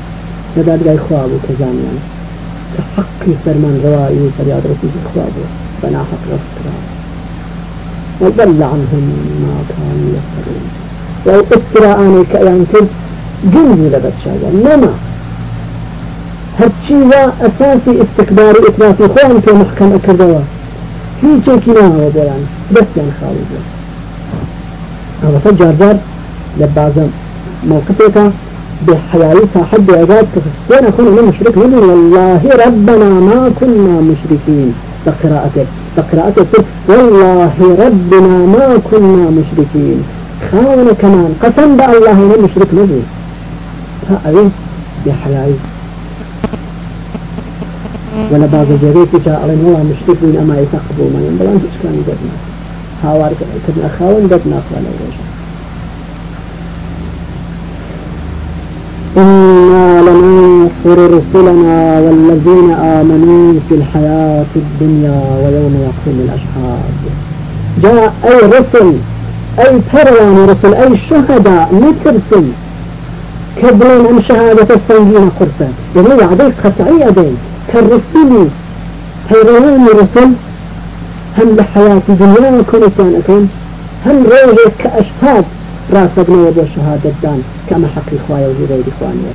نداد قاي خوابك زانيا كحق فرمان روائي فرياد رسول خوابه. بنا حق رفكرا وضل عنهم ما كانوا يفترون. لو افتراء آني كأيان كذب جنزي لبتشايا نما. هرچيوا أساسي استكباري إثباتي خوان كمحكم أكدوا في شيء كناها وبولان بس يعني خالد asa jaarjaar labaazan mawqifika bixayaalika xagga agaadka huseen akuna min mushrik hili wallahi rabbanaa maa kunaa mushrikiin baqiraa'ateed baqiraa'ateed ku wallahi rabbinaa maa kunaa mushrikiin kaana kamaan qasanba allah ina mushrik nagu ta adin bixayaayi wala baaza jeegay ku jaa alin walaa mushrikiin ama aysa qabuumayan balaanta iskaani gadnaa كدنا خاون قدنا خوانا وروشا إنا لننصر رسلنا والذين آمنوا في الحياة الدنيا ويوم يقوم الأشهاد جاء أي رسل أي تروان رسل أي شهداء نترسل كبرين عن شهادة السنجين قرصة يعني عديك قطعي أدين كالرسل هيروان رسل هم لحياة الدنيا كنتان أكون هم روجه كأشهاد راسبنا وبو شهادة دان كما حق إخوائي وغير إخواني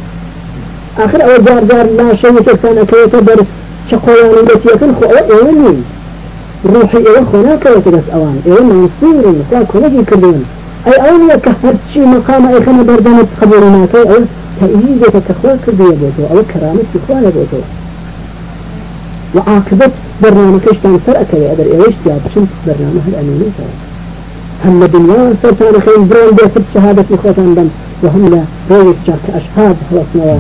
آخر أول جار جار لا شيء كان أكيد بر شقوان التي يكون خو أولين روحي إيه خناك وتجس أوان إيه منصير وكا كنجي كبير أي أول يكهرت شيء مقام أي خنا بردانة خبرنا كي أو تأييدك كخوا كبير بوتو أو كرامة إخوان بوتو برنامج كشتان سرأك يا أدر إيش يا بشنت برنامج الأميني سرأك هم الدنيا سلطان خير. برون بيسد شهادة إخوتان بن وهم لا. رويت جاك أشهاد خلاص نوا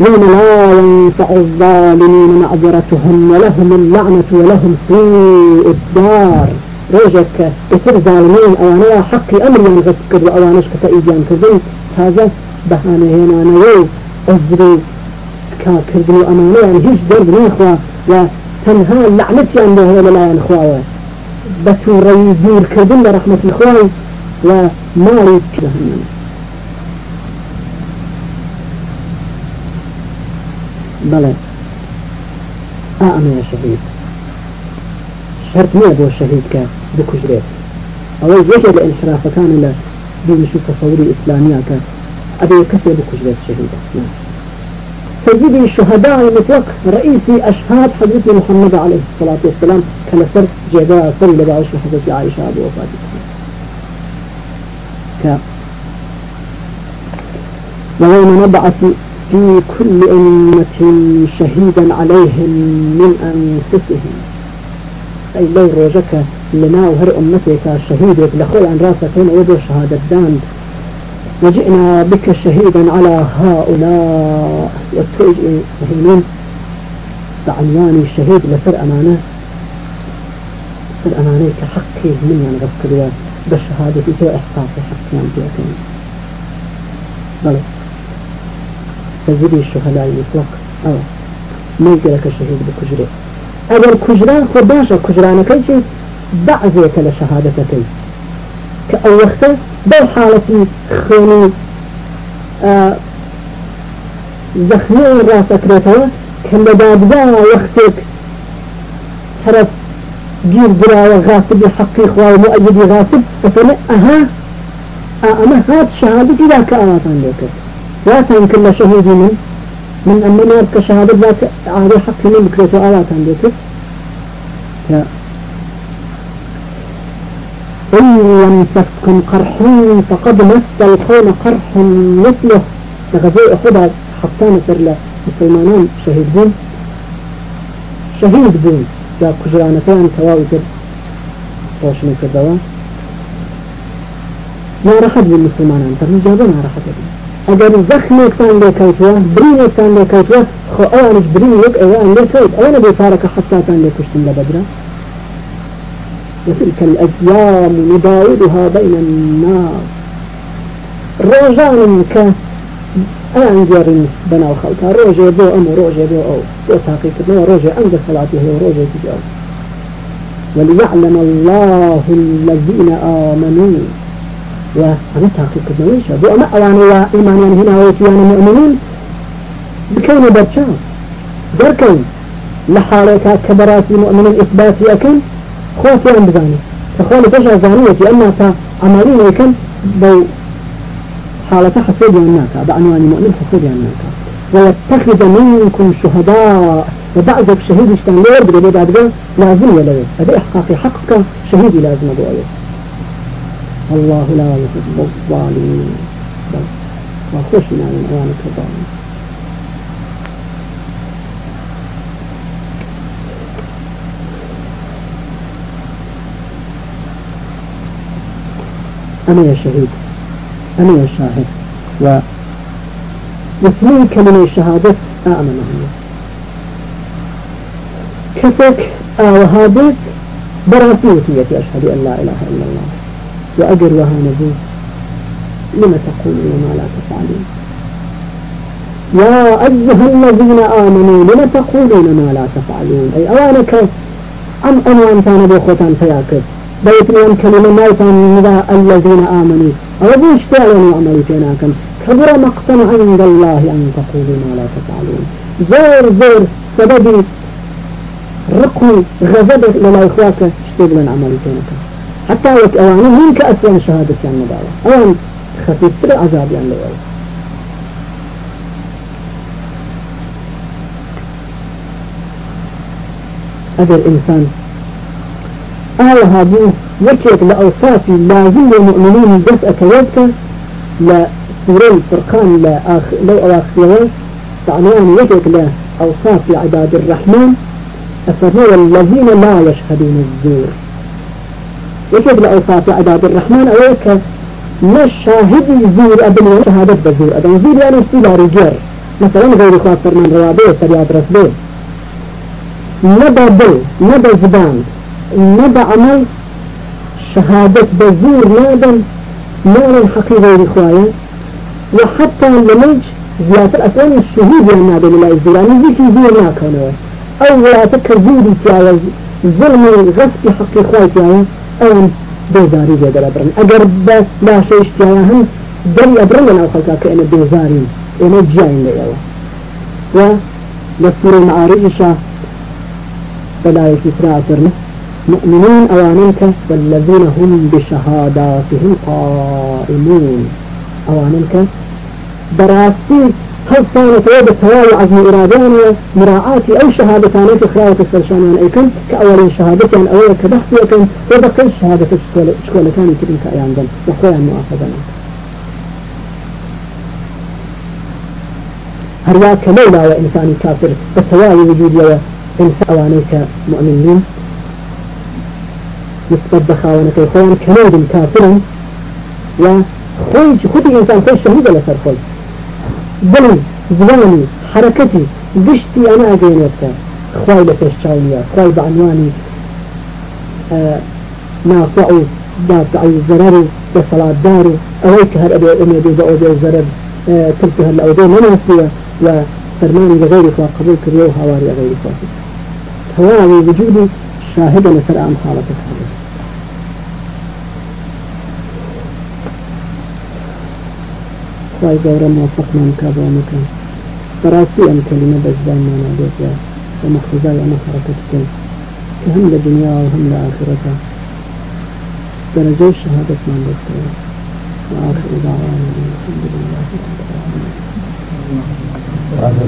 يوم لا ينفع الظالمين معذرتهم ولهم اللعنة ولهم سوء الدار روجك إثر ظالمين أوانا حق أمر يعني غسكر وأوانش كتأيجان كذين هذا بهانة هنا نوي أزري. كاكردني أمانة. يعني هيش درب نخوة. وتنهى لعنتي عن له لا ينخوة بسوري دور كردن لرحمة الإخوان وماري جهنم. بلى. أعمى يا شهيد. شرط ما يبو الشهيد كبكجريت أو وجه الإنحراف؟ كان له بمشي تصوري إسلامية أبي كسر بكجريت شهيد. نعم. سيد الشهداء مطلق رئيس أشهاد حضرة محمد عليه الصلاة والسلام كان سر جدا سر لبعش حضرة عائشة أبو وفاتها ويوم نبعث في كل أمة شهيدا عليهم من أنفسهم. أي لو روجك لنا وهر أمتك شهيدك لخل عن راسك هنا وضع شهادة دان. وجئنا بك شهيدا على هؤلاء. وتوجئ مهمين بعنوان الشهيد لسر أمانة سر أمانة كحقي من يعني غفكروا بالشهادة جو إحقاق حقي عن بيكين بلى. تزيدي الشهداء يطلق أو. ما يقلك الشهيد بكجرة. أجر كجرة خداشة كجرانة كيشي بعضيك لشهادتك. كأو وقت بو حالتي خوني. آه زخمي راسك ريتها كلا دادگا طرف جير براوة غاصب حقي خواه مؤيدي غاصب. فسنة أها أما هات شهادتي ذاك آواتان لك واتان كل شهيدي من من أمنا كشهادة ذاك عادي حقي من بكريتو آواتان لك إن لم تسكن قرح فقد مس القوم قرح مثله. غزوء أخذها حطان سر مسلمانان شهيد بون شهيد بون جا كجرانتان تواوي كد روشن كدوا. ما رحد بالمسلمانان ترمي جابا ما رحد اگر زخمك كان لكيتوا برينك كان لكيتوا خو اوانش برينك اوان لكيت اوان بيطارك حتى كان لكشتن لبدرا. وتلك الأيام نداولها بين الناس روجان ك أنجر بنا وخلقها روجة بو أم روجة بو أو بو تحقيق ما روجة أنجر صلاته وروجة تجاو وليعلم الله الذين آمنوا وأنا تحقيق ما ويش بو أما أواني إيمان يعني هنا ويتيان مؤمنين بكون برشا دركين لحالك كبراتي مؤمن إثباتي أكل خواتي أم بزاني فخوالي تشع زانية أما تا عملين يكن بو حالة حسودي الناكا بعنوان مؤمن حسودي الناكا ويتخذ منكم شهداء وبعضك شهيد اشتان لور بدي بعد لازم يلوي هذا إحقاقي حقك شهيدي لازم أبو أيه الله لا يحب الظالمين وخشنا من أوانك الظالمين أنا يا شهيد. أنا يا شاهد. و واثنين كلمة الشهادة أعمى كفك وهابت براسيتي أشهد أن لا إله إلا الله. وأجر وهانبو لما تقولون ما لا تفعلون. يا أيها الذين آمنوا لما تقولون ما لا تفعلون. أي أوانك أم أنوان كان بخوتان فياكد بيتنا كلمة ما يفهم الذين آمنوا أو اشتعلوا يعملوا فيناكم كبر مقتا عند الله أن تقولوا ما لا تفعلون زور زور سبب رقم غضب للا إخواك اشتغل من عملوا فيناكم حتى وك أواني هم كأسوان شهادة يعني مدعوة أوان خفيف ترى عذاب يعني لأولا أجر إنسان أهل هذه يكيك لأوصاف لازم المؤمنين جزء كوزك لسوري الفرقان لأخ... لو أواخيوان فعنوان يكيك لأوصاف عباد الرحمن أفرموا الذين لا يشهدون الزور يكيك لأوصاف عباد الرحمن أويك مش شاهد زور أبن شهادة بزور أبن زور يعني اشتباه رجير مثلا غير خاطر من روابيه سرياد رسبيه ندى دل ندى زبان ندى عمل شهادة بزور نادم معنى الحقيقة لإخوائي وحتى لمج زيادة الأسلام الشهود ينادى لله الزوراني ذيك زور كانوا. أو زيادة زوري تيايا ظلم غصب حق إخوائي تيايا أو بيزاري زيادة الأبرن أقر بس لا شيء اشتيايا هم دري أبرن أو خلقا كأنا بيزاري. أنا جاين لأيوه و لسورة المعارج شاف بلا يكسرى muؤminiin awaaninka wاladiina hm bishahaadaatihim qaa'imuun awaaninka daraastii hal saana tawada tawaala azmi iraadeanaya muraacaati ay shahaadataananka khiraawka salshaanaan ay kan ka awalin shahaadatan awada kadaxsiya kan wada kan shahaadata iskoolataani tidinka ayaan dan waxkayaan mu'aafadan haryaa kalowlaawa insaani kaafir batawaali wujuudiyaa insa awaanayka mu'miniin إنسان أوانيك مؤمنين نسبة بخاونك يخوان كنود كافرا وخوي خودي إنسان خوي شهيد لسر خوي دلي زواني حركتي دشتي أنا أجينيتك خواي لتشاوليا خواي بعنواني آه نافع دافع الزرر وصلاة داري أويك هر أبي أمي بيضا أودي الزرر آه تلك هر الأودي مناسية وفرماني لغيري فقبول كريو هواري غيري فاسد هواري وجودي شاهدا لسر أم حالتك خواهی گەورە موفقمان کا بۆ مەکەن بەڕاستی ئەم کەلیمە بەزبانمان نادێت یا بە مەخزای ئەمە حرەکەت بکەین کە هەم لە دنیا و هەم لە ئاخرەتە درجەی شهادەتمان بۆکەوە وآخر دعوانا الحمد لله رب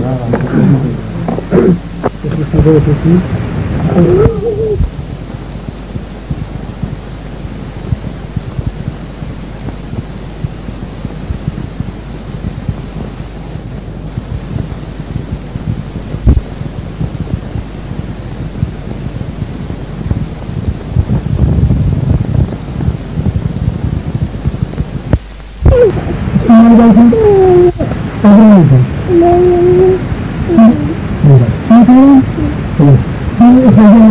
العالمين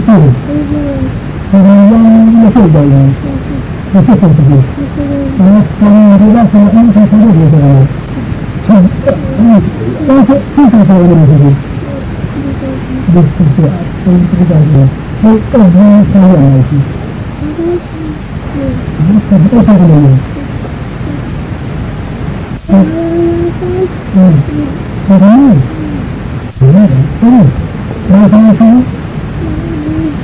そうです。そ、と。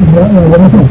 aa